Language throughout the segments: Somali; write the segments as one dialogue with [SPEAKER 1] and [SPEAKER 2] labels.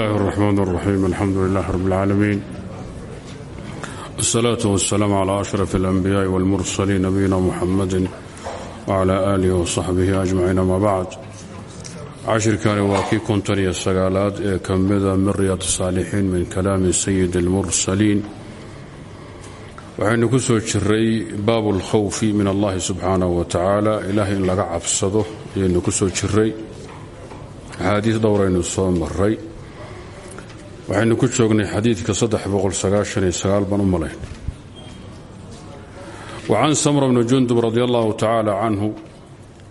[SPEAKER 1] الله الرحمن الرحيم الحمد لله رب العالمين الصلاة والسلام على أشرف الأنبياء والمرسلين نبينا محمد وعلى آله وصحبه أجمعين ما بعد cashirkani waa kii konton iyo sagaalaad ee ka mida min riyaad saalixiin min kalaami sayid اlmursaliin waxaynu ku soo jiray baabu اlkhawfi min allahi subxaanaه wa tacaala ilahay in laga cabsado ayaynu ku soo jiray axaadiis dhowraynu soo maray waxaynu ku joognay xadiidka baan u malayn. Wacan samra bni jundub radi allahu tacaala canhu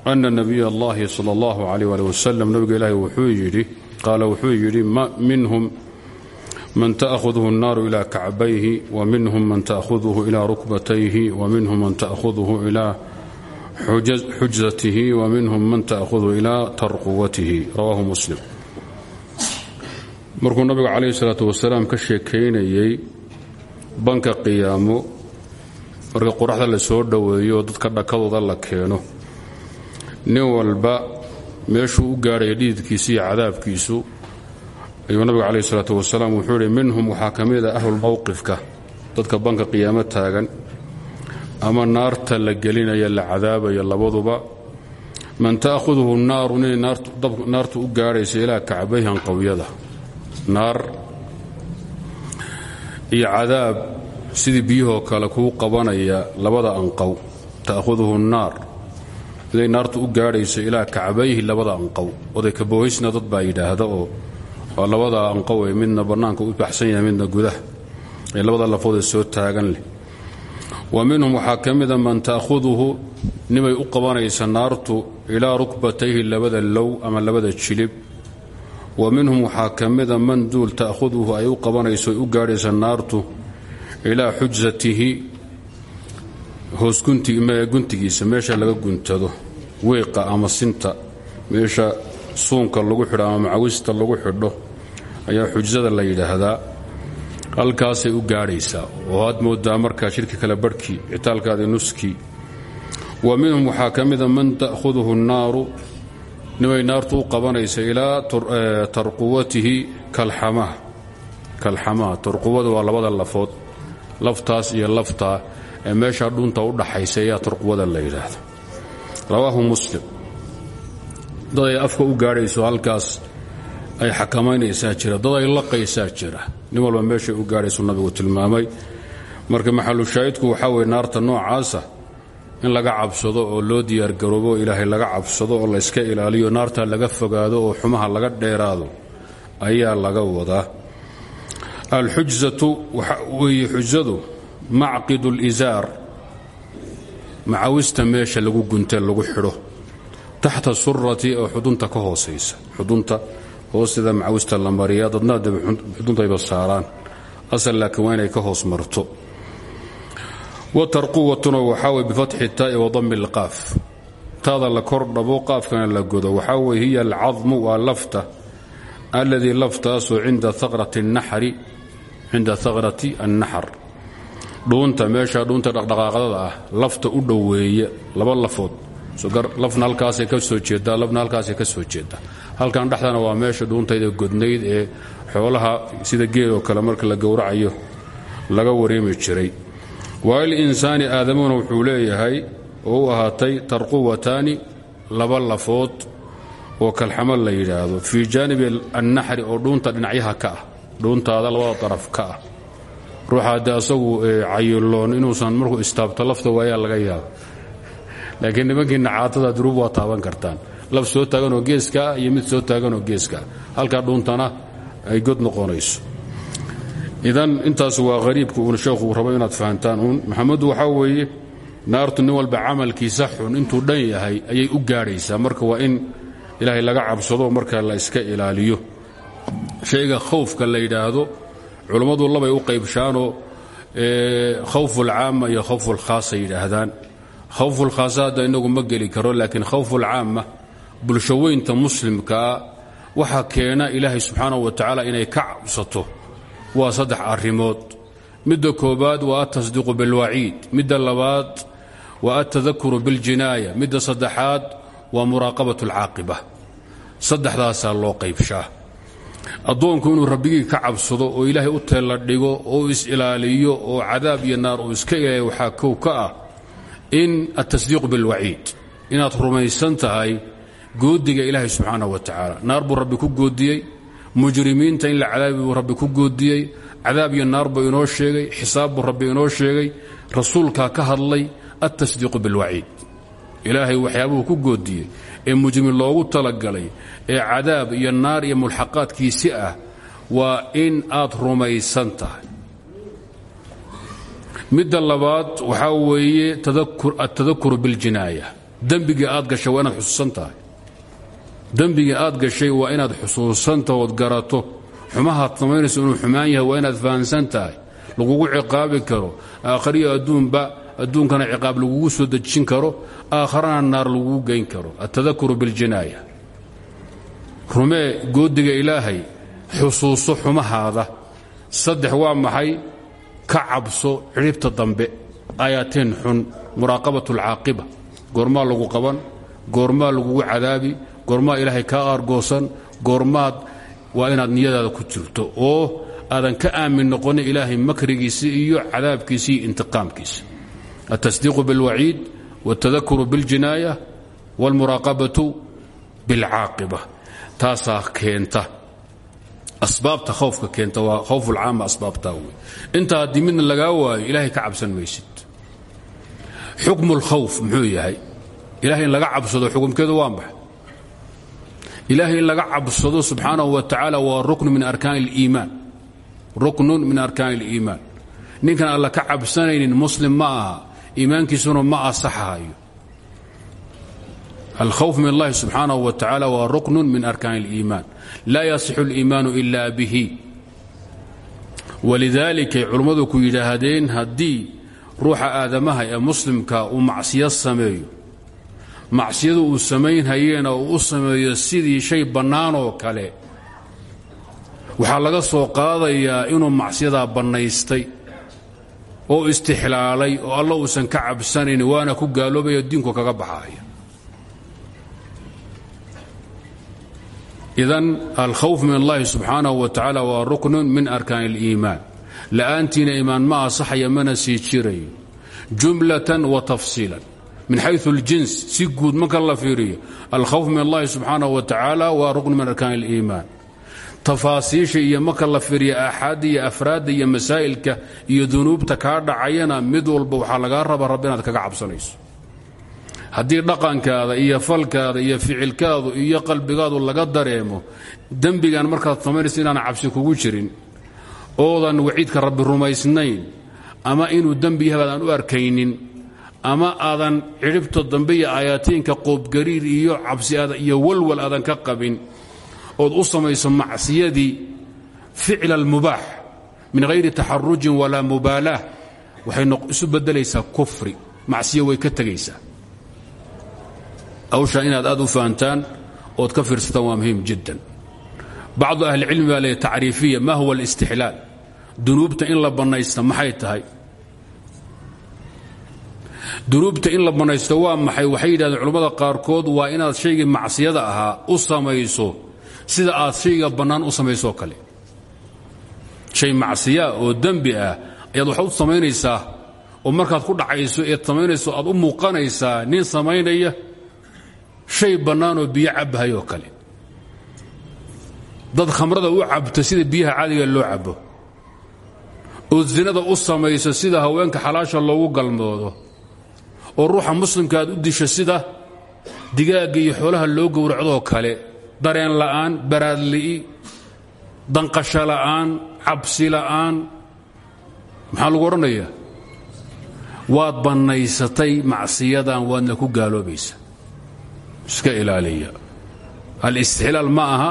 [SPEAKER 1] ana nabiy allahi sal allahu alayh ali wasalam nabiga ilaahi wuxuu yidhi qaala wuxuu yidhi minhum man ta'huduhu الnaaru ila kacbayhi wa minhum man ta'huduhu ila rukbatayhi wa minhum man ta'huduhu ila xujzatihi wa minhum man ta'huduhu ila tarquwatihi. Rawahu muslim markuu nabigu calayhi salaatu wasalaam ka sheekaynayey banka qiyaamo marka qoraxda la soo dhoweeyo dadka dhakadooda la keeno nin walba meeshuu u gaadhaya dhididkiisa iyo cadaabkiisu ayuu nabigu calayhi salaatu wasalaam wuxuu ihi minhum waxaa ka mid a ahlulmowqifka dadka banka qiyaamo taagan ama naarta la gelinaya la cadaabaya labaduba man ta'huduhu naaru ninay naartu u gaadhaysa ilaa kacbayhan qawyada naar iyo cadaab sidii biyahoo kale kuu qabanaya labada anqow ta'huduhu naar. Miday naartu u gaadhayso ilaa kacbayhi labada anqow oday kaboohaysna dad baa yidhaahda oo labada anqow ee midna bannaanka u baxsan yahay midna gudaha labada lafoodee soo taagan leh. Wa minhum waxaa man ta'huduhu nimay u qabanaysa naartu ilaa rukbatayhi labada low ama labada jilib wa minhum waxaa ka mida man duul ta'huduhu ay u qabanayso ay u gaadhaysa naartu ilaa xujsatihi hoos guntigiisa meesha laga guntado weeqa ama sinta meesha suunka lagu xidho ama macawista lagu xidho ayaa xujsada la yidhaahdaa. Halkaasay u gaadhaysaa oo aad moodaa markaa shirki kale barhkii citaalkaadi nuskii wa minhum waxaa ka mida man ta'huduhu الnaaru nimay naartu u qabanaysa ilaa tarquwatihi kalxamaha tarquwada waa labada lafood. Laftaas iyo laftaa ee meeshaa dhunta u dhaxaysa ayaa tarquwada la yidhaahda rawaahu muslim. Dad ay afka u gaadhayso halkaas ay xakamaynaysaa jira. Dad ay laqaysaa jira. Nin walba meeshay u gaadhaysu nabigu tilmaamay. Marka maxalushaahidku waxaa weye naarta noocaasa in laga cabsado oo loo diyaargaroobo oo ilaahay laga cabsado oo layska ilaaliyo naarta laga fogaado oo xumaha laga dheeraado ayaa laga wadaa alxujzatu waxa weeye xujadu macqidu lizaar macawista meesha lagu guntee lagu xidho taxta surati oo xudunta ka hoosaysa xudunta hoosteda macawista la mariyaa dadna xuduntayba saaraan asal laakiin waa inay ka hoos marto watarquwatuna waxaa weye bifatxi taa'i wadami lqaaf taada la kor dhabo qaafkana la godo. Waxaa weye hiya alcadmu waa lafta alladii laftaasoo cinda haqrati annaxar. Dhuunta meesha dhuunta dhaqdhaqaaqdada ah lafta u dhoweeya laba lafood. Lafna halkaasay ka soo jeedaa halkan dhexdana waa meesha dhuuntayda godnayd ee xoolaha sida geed oo kale marka la gowracayo laga wareemi jiray waail insaani aadamuna wuxuu leeyahay oo u ahaatay tarquwataani laba lafood oo kalxamo la yidhaahdo. Fii jaanibi annaxri oo dhuunta dhinacyaha ka ah. Dhuuntaada labada daraf ka ah. Ruuxa haddee asagu cayiloon inuusan markuu istaabto lafta waayaa laga yaaba laakiin nimankii nacaatada duruub waa taaban kartaan. Laf soo taaganoo geeskaa iyo mid soo taaganoo geeskaa halkaa dhuuntana ay god noqonayso idan intaas waa hariibka uun sheekhu rabo inaad fahantaan uun. Maxamedu waxaa weeye naartu nin walba camalkiisa xun intuu dhan yahay ayay u gaadhaysaa. Marka waa in ilaahay laga cabsado marka la iska ilaaliyo. Shayga khawfka la yidhaahdo culummadu labay u qaybshaanoo khawfulcaama iyo khawfulkhaasa yidhaahdaan. Khawfulkhaasa hadda inagu ma geli karo laakiin khawfulcaama bulshoweynta muslimkaa waxa keena ilaahay subxaanahu wa tacaala inay ka cabsato waa saddex arimood midda koobaad waa atasdiiqu bilwaciid midda labaad waa altadakuru biاljinaaya midda saddexaad waa muraaqabat alcaaqiba saddexdaasaa loo qaybshaa. Addoonku inuu rabbigii ka cabsado oo ilaahay u teela dhigo oo is-ilaaliyo oo cadaab iyo naar uu iska ilaaliyo waxaa kow ka ah in altasdiiqu bilwaciid inaad rumaysan tahay goodiga ilaahay subxaanah wa tacaala. Naar buu rabbi ku goodiyey mujrimiinta in la cadaabi buu rabbi ku goodiyey cadaab iyo naar buu inoo sheegay xisaab buu rabbi inoo sheegay rasuulkaa ka hadlay altasdiiqu bilwaciid ilaahay waxyaabuhu ku goodiyey ee mujrimin loogu talagalay ee cadaab iyo naar iyo mulxaqaadkiisi ah waa in aad rumaysan tahay. Midda labaad waxaa weeye atadakuru biاljinaaya dembigii aad gashay waa inaad xusuusan tahay dembigii aad gashay waa inaad xusuusantaha ood garato xumahaad samaynayso inuu xumaan yahay waa inaad fahansan tahay. Lagugu ciqaabi karo. Aakhariyo adduunba adduunkana ciqaab lagugu soo dejin karo. Aakharana naar lagugu geyn karo. Altadakuru biاljinaaya rumee goodiga ilaahay xusuuso xumahaada. Saddex waa maxay? Ka cabso cidhibta dambe. Aayaateen xun. Muraaqabat alcaaqiba goormaa lagu qaban. Goormaa lagugu cadaabi goormaa ilaahay kaa aargoosan goormaad waa inaad niyadaada ku jirto oo aadan ka aamin noqonin ilaahay makrigiisa iyo cadaabkiisa iyo intiqaamkiisa altasdiiqu biاlwaciid wاltadakuru biاljinaaya wاlmuraaqabatu biاlcaaqiba taasaa keenta asbaabta khawfka keenta waa khawfulcaama asbaabtaa wey intaa haddii midna lagaa waayo ilaahay ka cabsan maysid xukmu اlkhawf muxuu yahay ilahay in laga cabsado xukumkeedu waa maxay ilaahay in laga cabsado subxaanahu wa tacaala waa ruknu min arkaan اliimaan ruknun min arkaan اliimaan ninkan alla ka cabsanaynin muslim ma aha iimaankiisuna ma asaxahayo alkhawf min اllahi subxaanaه wa tacaala waa ruknu min arkaan اliimaan laa yasixu اliimaanu ila bihi walidaalikay culummadu ku yidhaahdeen haddii ruuxa aadamaha ee muslimka uu macsiyo sameeyo macsiyadu uu samaynhayeena uu u sameeyo sidii shay bannaanoo kale. Waxaa laga soo qaadayaa inuu macsiyadaa bannaystay oo istixlaalay oo alla uusan ka cabsanayn waana ku gaaloobaya diinku kaga baxaaya. Idan alkhawf min allahi subxaanaه wa tacaala waa ruknun min arkaan اliimaan la'aantiina iimaan ma asaxaya mana sii jirayo jumlatan wa tafsiilan min xayu اljins si guud marka la fiiriyo alkhawf min allahi subxaanaه wa tacaala waa rukn min arkaan اliimaan tafaasiisha iyo marka la fiiriyo aaxaadda iyo afraadda iyo masaa'ilka iyo dunuubta kaa dhacayana mid walba waxaa lagaa raba rabbi inaad kaga cabsanayso haddii dhaqankaada iyo falkaada iyo ficilkaadu iyo qalbigaadu laga dareemo dembigan markaad samaynaysa inaan cabsi kugu jirin oodan waciidka rabbi rumaysnayn ama inuu dembi yahay aadaan u arkaynin ama aadan cidhibta dambe iyo aayaatiinka qoobgariir iyo cabsi iyo walwal aadan ka qabin ood u samayso macsiyadii ficla almubaax min hayri taxarujin walaa mubaalaah waxay isu beddelaysaa kufri macsiyo way ka tegaysaa. Hawshaa inaad aad u fahantaan ood ka fiirsataan waa muhiim jiddan. Bacdu ahlicilmi baa leeya tacriifiya ma huwa alistixlaal? Dunuubta in la bannaysta maxay tahay dunuubta in la bannaysto waa maxay? Waxay yidhahdeen culammada qaarkood waa inaad shaygii macsiyada ahaa u samayso sida aad shayga bannaan u samaysoo kale. Shay macsiyaa oo dembi ah ayaad wax u samaynaysaa oo markaad ku dhacayso eed samaynayso aad u muuqanaysaa nin samaynaya shay bannaanoo biyo cabbahayoo kale. Dad khamrada u cabto sida biyaha caadiga loo cabbo oo zinada u samayso sida haweenka xalaasha loogu galmoodo oo ruuxa muslimka aad u disho sida digaagga iyo xoolaha loo gowracdoo kale. Dareen la'aan baraadli'i danqasho la'aan cabsi la'aan. Maxaa lagu odhanayaa? Waad bannaysatay macsiyadan waadna ku gaaloobaysa. Iska ilaaliya. Alistixlaal ma aha.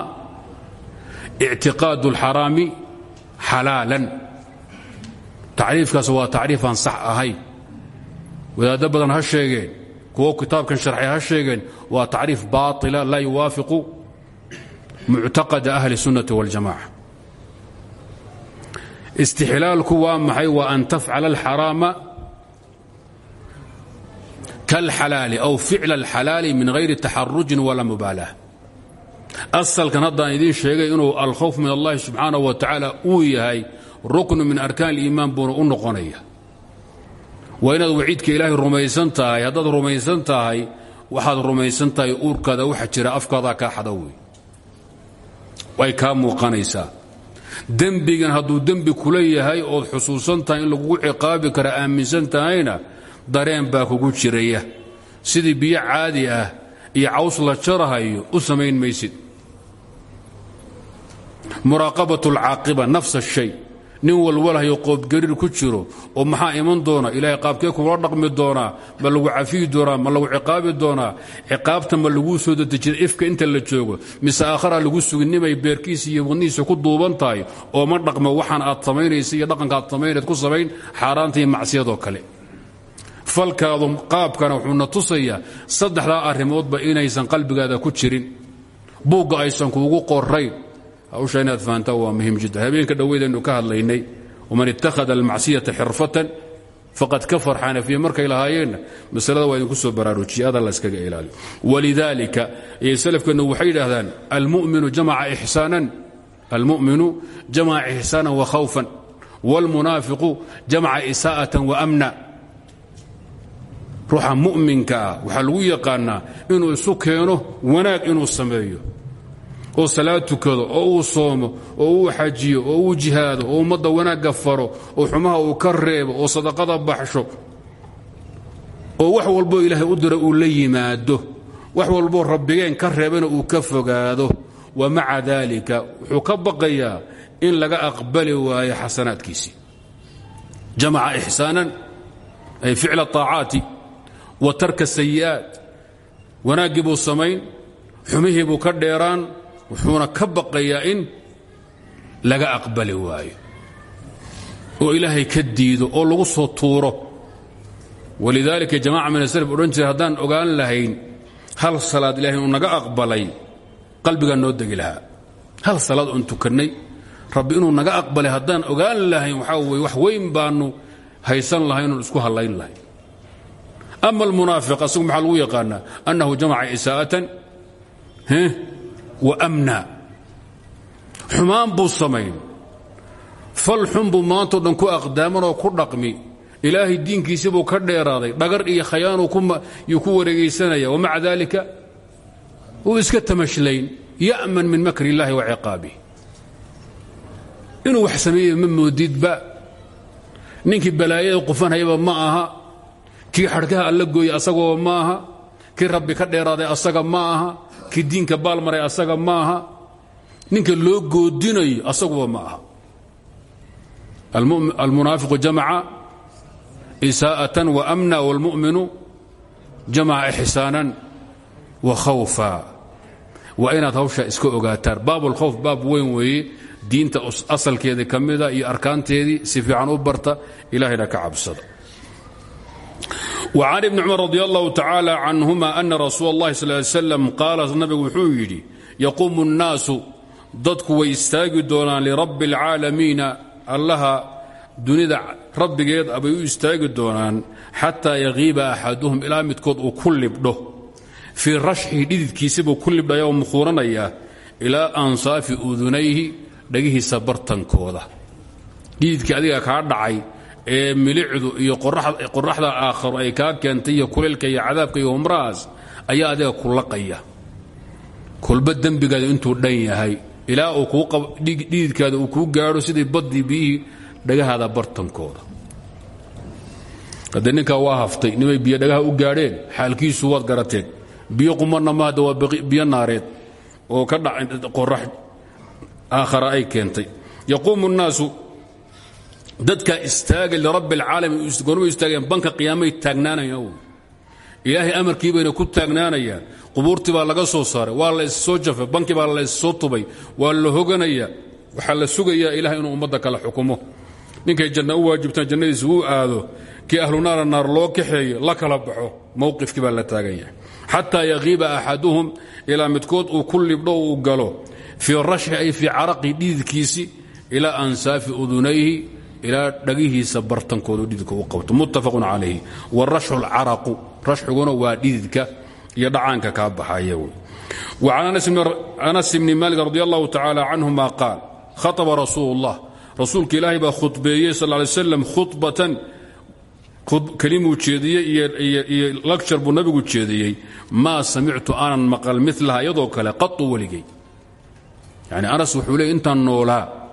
[SPEAKER 1] Ictiqaadu اlxaraami xalaalan. Tacriifkaas waa tacriifaan sax ahayn wadaaddo badan ha sheegeen kuwo kitaabkan sharxay ha sheegeen waa tacriif baatila laa yuwaafiqu muctaqada ahli sunnati waljamaca istixlaalku waa maxay? Waa an tafcala alxaraama kalxalaali aw ficla alxalaali min hayri taxarujin walaa mubaalaah asalkan haddaan idiin sheegay inuu alkhawf min allahi subxaanah wa tacaala uu yahay ruknu min arkaan aliimaan buuna u noqonaya waa inaad waciidka ilaahay rumaysan tahay. Haddaad rumaysan tahay waxaad rumaysan tahay uurkaada waxa jira afkaadaa kaa xada wey way kaa muuqanaysaa. Dembigan hadduu dembi kula yahay ood xusuusan tahay in lagugu ciqaabi kara aaminsan tahayna dareen baa kugu jiraya. Sidii biyo caadi ah iyo caws la jarahayo u samayn maysid. Muraaqabat alcaaqiba nafsa shay nin walwalhayo qoobgariir ku jiro oo maxaa iman doona ilaahay qaabkee kugula dhaqmi doonaa? Ma lagu cafiyi doonaa? Ma lagu ciqaabi doonaa? Ciqaabta ma laguu soo dedejiya ifka inta la joogo? Mise aakharaa lagu suginnimay beerkiisa iyo wadnihiisa ku duuban tahay? Oo ma dhaqmo waxaan aad samaynaysa iyo dhaqanka aad samaynayd ku samayn? Xaaraanta iyo macsiyadoo kale. Falkaadu qaabkana wuxuuna tusayaa saddexdaa arrimoodba inaysan qalbigaada ku jirin. Buugga aysan kuugu qorayn hawsha inaad fahantaa waa muhiim jiddan habeenka dhoweydaynu ka hadlaynay waman ittakhada almacsiyata xirfatan faqad kafar xanafiya markay lahaayeenna masalada waa idinku soo baraarujiyay ada la iskaga ilaaliyo walidaalika salafkeennu waxay yidhaahdaan almuminu jamaca ixsaanan wa khawfan wاlmunaafiqu jamaca isaa'atan wa amna. Ruuxa mu'minka ah lagu yaqaannaa inuu isu keeno wanaag inuu sameeyo oo salaad tukado oo uu soomo oo uu xajiyo oo uu jihaado oo ummadda wanaagga faro oo xumaha uu ka reebo oo sadaqada baxsho oo wax walboo ilaahay u dira uu la yimaado wax walboo rabbigeen ka reebana uu ka fogaado wa maca daalika wuxuu ka baqayaa in laga aqbali waayo xasanaadkiisii. Jamaca ixsaanan ay ficla طaacaati wa tarka sayi'aat wanaaggii samayn xumihii buu ka dheeraan wuxuuna ka baqayaa in laga aqbali waayo. oo ilaahay ka diido oo lagu soo tuuro. Walidaalika jamaca min asalaf odhan jira ogaan lahayn hal salaad ilahay inuu naga aqbalay qalbigaa noo degi lahaa. Hal salaad oon tukannay rabbi inuu naga aqbalay haddaan ogaan lahayn waxaa weye wax weyn baannu haysan lahayn oon isku hallayn lahayn. Ama almunaafiq asagu maxaa lagu yaqaanaa? Annahu jamaca isaa'atan wa amna. Xumaan buu samayn. Fal xun buu maantao dhan ku aqdaamanoo ku dhaqmi. Ilaahay diinkiisii buu ka dheeraaday. Dhagar iyo khayaanuu yuu ku wareegaysanaya wamaca daalika? Uu iska tamashlayn ya'man min makri illaahi wa ciqaabih inuu wax sameeyey ma moodidba. Ninkii balaayada qufanhayaba ma aha. Kii xadhkaha alla gooye asagoo ma aha. Kii rabbi ka dheeraaday asaga ma aha kii diinka baalmaray asaga ma aha ninka loo goodinayo asaguba ma aha almunaafiqu jamaca isaa'atan wa amna wاlmu'minu jamaca ixsaanan wa khawfa. Waa inaad hawshaa iska ogaataan. Baab اlkhawf baab weyn weeye. Diinta asalkeedii ka mida iyo arkaanteedii si fiican u barta ilahayna ka cabsada وعن بن cمر رضي الله تعالى عنهma أن رsuuل الlahi صلى اه علي سلم qaal nabigu wuxuu yidhi يquumu الnaasu dadku way istaagi doonaan lirabbi الcaalamiina allaha dunida rabbigeed bay u istaagi doonaan xataa yagiiba axaduhum ilaa midkood uu ku libdho fii rashxihi dhididkiisibuu ku libdhaya oo mukhuuranaya ilaa ansaafi udunayhi dhagihiisa bartankooda dhididkii adiga kaa dhacay ee milicdu iyo qoraxda aakharo ay kaa keentay iyo kuleylka iyo cadaabka iyo humrahaas ayaa adiga ku laqaya. Kolba dembigaada intuu dhan yahay ilaa dhididkaada uu kuu gaadho sidii baddii biyihii dhagahaada bartankooda. Haddee ninkaa waa haftay nimay biyo dhagaha u gaadheen xaalkiisu waad garateen biyo qumarna maada waa biyo naareed oo ka dhacay qorax aakhara ay keentay. Yaquumu nnaasu dadka istaaga lirabbi alcaalamiin goormay istaageen banka qiyaamay taagnaanayaan ilaahay amarkii ku taagnaanayaan qubuurtii baa laga soo saaray waa la issoo jafay bankii baa la issoo tubay waa la hoganaya waxaa la sugayaa ilahay inuu ummadda kala xukumo. Ninkay janna u waajibtaan jannadiisa aado kii ahlu naara naar loo kaxeeyo la kala baxo mowqifkii baa la taagan yahay xataa yaqiiba axaduhum ilaa midkood uu ku libdho uu galo fii rashxi ay fii caraqi dhididkiisi ilaa ansaafi udunayhi ila dhagihiisa bartankoodu dhididka u qabto. Muttafaqun calayhi. Warasxu lcaraqu rashxiguna waa dhididka iyo dhacaanka kaa baxaya wa can anas bni maalik radi allahu tacaala qaal khaطaba rasuul اllah rasuulka ilaahay baa khudbeeyey sal lay slam khubatan kelimuu jeediyey iyo lagjar buu nabigu jeediyey. Maa samictu aanan maqal milaha iyadoo kale qau weligay. Yani anas wuxuu leey noolaa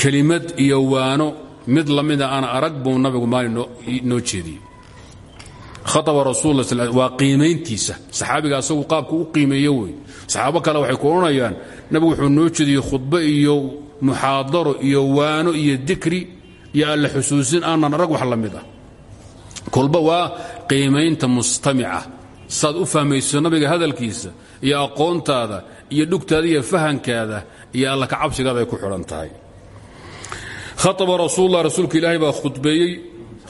[SPEAKER 1] kelimad iyo waano mid lamida aan arag buu nabigu maalin noo jeediyey. Khaaba rasul waa qiimayntiisa. Saxaabiga asagu qaabku u qiimeeye wey saxaabo kale waxay ku nabigu wuxuu noo jeediyey khudbo iyo muxaadaro iyo waano iyo dikri iyo alla xusuusin aanan arag wax la mid ah waa qiimaynta mustamica. Saad u fahmayso nabiga hadalkiisa iyo aqoontaada iyo dhugtaada iyo fahankaada iyo alla kacabsigaada ay ku xidhan khaaba rasuullah rasuulka ilaahay baa khudbeeyey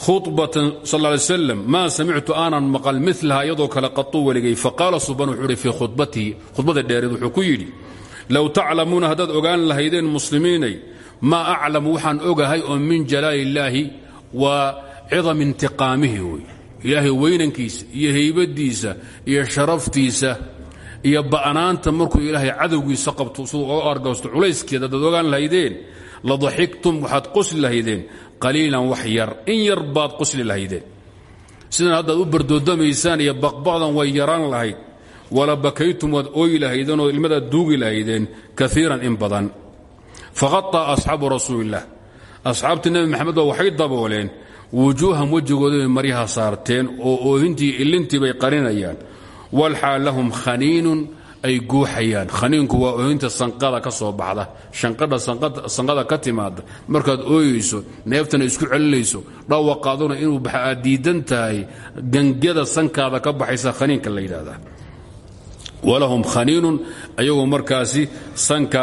[SPEAKER 1] khubatan sal ly slam maa samictu aanan maqal milaha iyadoo kale qatuu weligay. Faqaala suban wuxuu hi fii khudbatihi khudbada dheereed wuxuu ku yidhi low taclamuuna haddaad ogaan lahaydeen muslimiinay maa aclamu waxaan ogahay oo min jalaali illaahi waa cidam intiqaamihi wey ilaahay weynankiisa iyo haybadiisa iyo sharaftiisa iyo ba'naanta markuu ilaahay cadowgiisa qabto siduu oga argoosto lahaydeen la daxiktum waxaad qosli lahaydeen. Qaliilan wax yar in yar baad qosli lahaydeen. Sidan haddaad u bardoodamaysaan iyo baqbaqdan way yaraan lahayd. Wala bakaytum waad ooyi lahaydeen oo ilmadaad duugi lahaydeen kaiiran in badan. Faqaطa asxaabu rasuulilah asxaabtii nebi maxamed ba waxay dabooleen wujuuhan wejigooda bay maryaha saarteen oo oohintii ilintii bay qarinayaan. Walxaal lahum khaniinun ay guuxayaan. Khaniinku waa oohinta sanqada ka soo baxda. Shanqadha sanqada ka timaada markaad ooyeyso neeftana isku celinayso dhawaqaaduna inuu aad diidan tahay gangyada sankaada ka baxaysa khaniinka la yidhaahdaa. Walahum khaniinun ayagoo markaasi sanka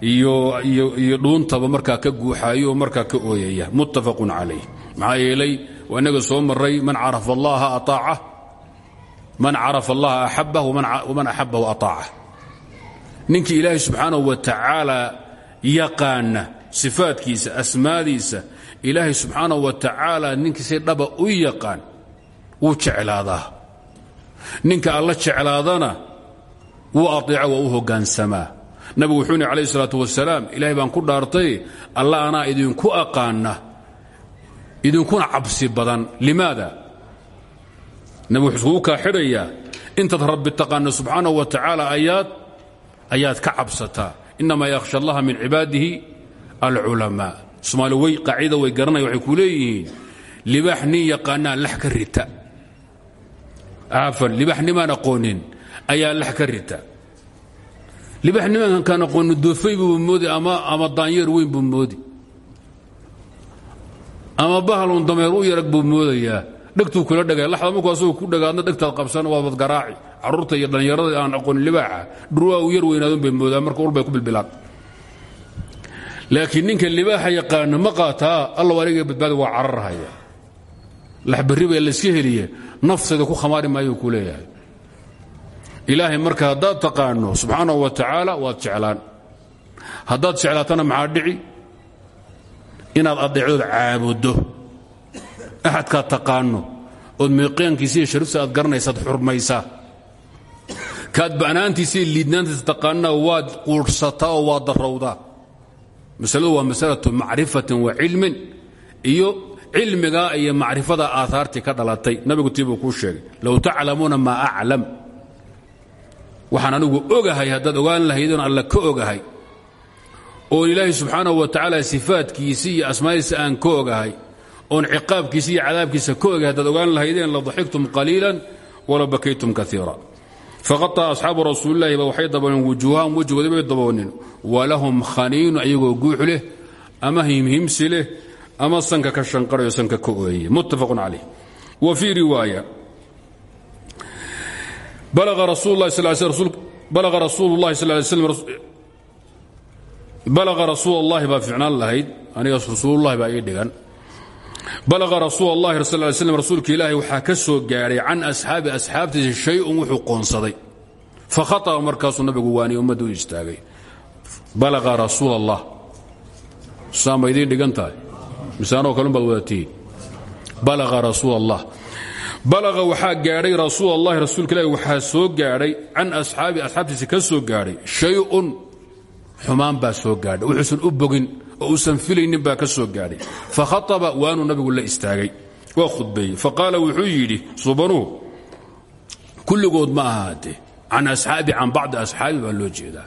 [SPEAKER 1] iyo dhuuntaba markaa ka guuxaayo oo markaa ka ooyaya. Muttafaqun calayh. Maxaa yeelay waa soo maray man carafa allaha aaaca man carafa allaha axabah waman axabahu aaaca ninkii ilaahay subxaanahu wa tacaala yaqaana sifaadkiisa asmaadiisa ilaahay subxaanahu wa tacaala ninkiisi dhaba u yaqaan wuu jeclaadaa. Ninka alla jeclaadana wuu aeeca waa u hogaansamaa. Nabigu wuxuu yidhi calayh isalaatu wasalaam ilaahay baan ku dhaartay alla anaa idinku aqaana idinkuna cabsi badan. Limaada nabigu wuxuu iskugu kaa xidhayaa intaad rabbi taqaano subxaanahu wa tacaala ayaad ayaad ka cabsataa inamaa yakhsha allaha min cibaadihi alculamaa. Soomaali way qaacida way garanaya waxay ku leeyihiin libaax nin yaqaanaa lax ka rita. Aafan libaax nimaan aqoonin ayaa lax ka rita. Buu moodi ama daanyeer weyn buu moodi. Ama bahalun dameer yarag buu moodayaa dhegtuu kula dhagay laxda markuu asagoo ku dhagaadna dhegtaad qabsan waabad garaaci. Carruurta iyo dhallinyarada aan aqoonin libaaxa dhurwaa u yar weynaadun bay moodaan marka ulbay ku bilbilaan. Laakiin ninka libaaxa yaqaana ma qaataa alla aniga badbaadi waa cararhaya. Lax barri baa layska heliye nafteeda ku khamaari maayo ku leeyahay. Marka haddaad taqaano subxaanahu wa tacaala waad jeclaan. Haddaad jeclaatana maxaa inaad adeecdood caabuddo axadkaad taqaano ood meeqyaankiisa iyo sharifta aad garanaysaad xurmaysaa kaad ba'naantiisa iyo liidnaantiisa taqaanana waad quudhsataa oo waad darrowdaa masaladu waa masalatu macrifatin wa cilmin iyo cilmigaa iyo macrifada aahaartii ka dhalatay nabigu tii buu kuu sheegay low taclamuuna maa aclam waxaan anigu ogahay haddaad ogaan lahaydeen alla ka ogahay oon ilaahay subxaanahu wa tacaala sifaadkiisi iyo asmaadiisa aan ka ogahay oon ciqaabkiisa iyo cadaabkiisa ka ogahay haddaad ogaan lahaydeen la daxiktum qaliilan wala bakaytum kaiira faqaطa asxaabu rasuulilahi ba waxay dabooneen wujuuhahum wejigoodii bay daboonin. Walahum khaniinu ayagoo guux leh ama himhimsi leh ama sanka ka shanqarayo sanka ka ooyey muttafaqun calayh. Wa fii riwaaya balaga rasuul llahi sal slam balaga rasuul allahi baa ficnaan lahayd aniga rasuulullahi baa ii dhigan balaga rasuul allahi sal ly slam rasuulka ilaahi waxaa ka soo gaadhay can asxaabi asxaabtiisa shay-un wuxuu qoonsaday. Fakhaطaba markaasuu nabigu waaniye ummadda u istaagay. Balaga rasuul allah saama idiin dhigan tahay. Misaanoo kalun baad wadatiin balaga rasuul allah balaqa waxaa gaadhay rasuul allahi rasuulka ilahi waxaa soo gaadhay can asxaabi asxaabtiisa ka baa soo gaadhay wuxuusan u bogin oo uusan filaynin baa ka soo gaadhay. Fakhaaba waanuu nabigu la istaagay. Waa khudbeeyey. Faqaala wuxuu yidhi subanuhu kulligood ma ahaatee. Can asxaabi can bacdi asxaabi baa loo jeedaa.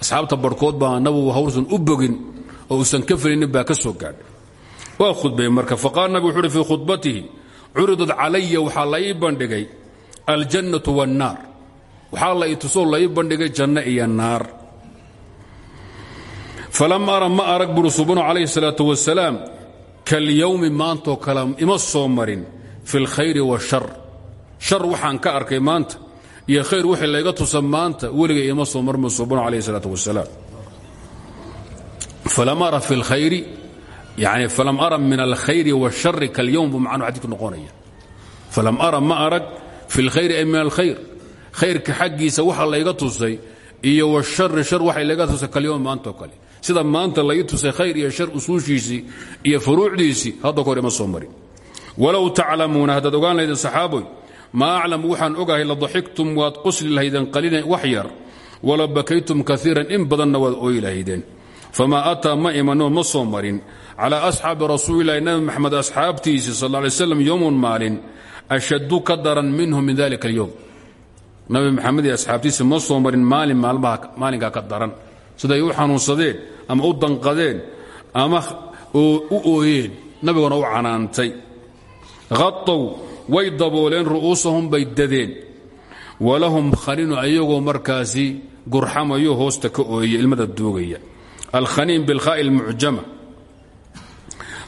[SPEAKER 1] Asxaabta baa nabigu hawrsan u bogin oo uusan ka filaynin baa ka soo gaadhay. Waa khudbeeyey marka. Faqaala nabigu wuxuu uhi fii khudbatihi curidad calaya waxaa la ii bandhigay aljannatu waannaar waxaa la ii tusoo la ii bandhigay janno iyo naar falam ara ma arag buri subanu calayhi salaatu wasalaam kalyowmi maantoo kale ima soo marin fi lkhayri washar shar waxaan ka arkay maanta iyo khayr wixii layga tusa maanta weligay ima soo marmi subanu calayhi salaatu wasalaam falam ara fi lkhayri yani falam ara min alkhayri washari kalyowm buu macnuu xadiidku noqonaya falam ara ma arag fi lkhayri ay min alkhayr khayrka xaggiisa waxa layga tusay shar waxay layga tusay kalyowm maantoo kale sida maanta lai tusay khayr iyo shar usuushiisii iyo furuucdiisii hadda kahor ima soo marin walow taclamuuna haddaad ogaan lahaydeen saxaaboy maa aclamu waxaan la daxiktum waad qusli lahaydeen qaliilan wax wala bakaytum kaiiran in badanna waad ooyi lahaydeen. Famaa ma imanoo ma soo marin. Calaa asxaabi rasuulilahi nabi maxamed asxaabtiisii sal lay ashaddu ka daran minhu min dalika alyowm nabi maxamed iyo asxaabtiisa ma soo marin maalin ka daran siday u xanuunsadeen ama u danqadeen ama u ooyeen. Nabiguna u canaantay. Hatow way dabooleen ru'uusahum bay dadeen. Walahum khaninu ayagoo markaasi gurxamayo hoosta ka ooyaya ilmada duugaya alkhaniin bilkhaa'i almucjama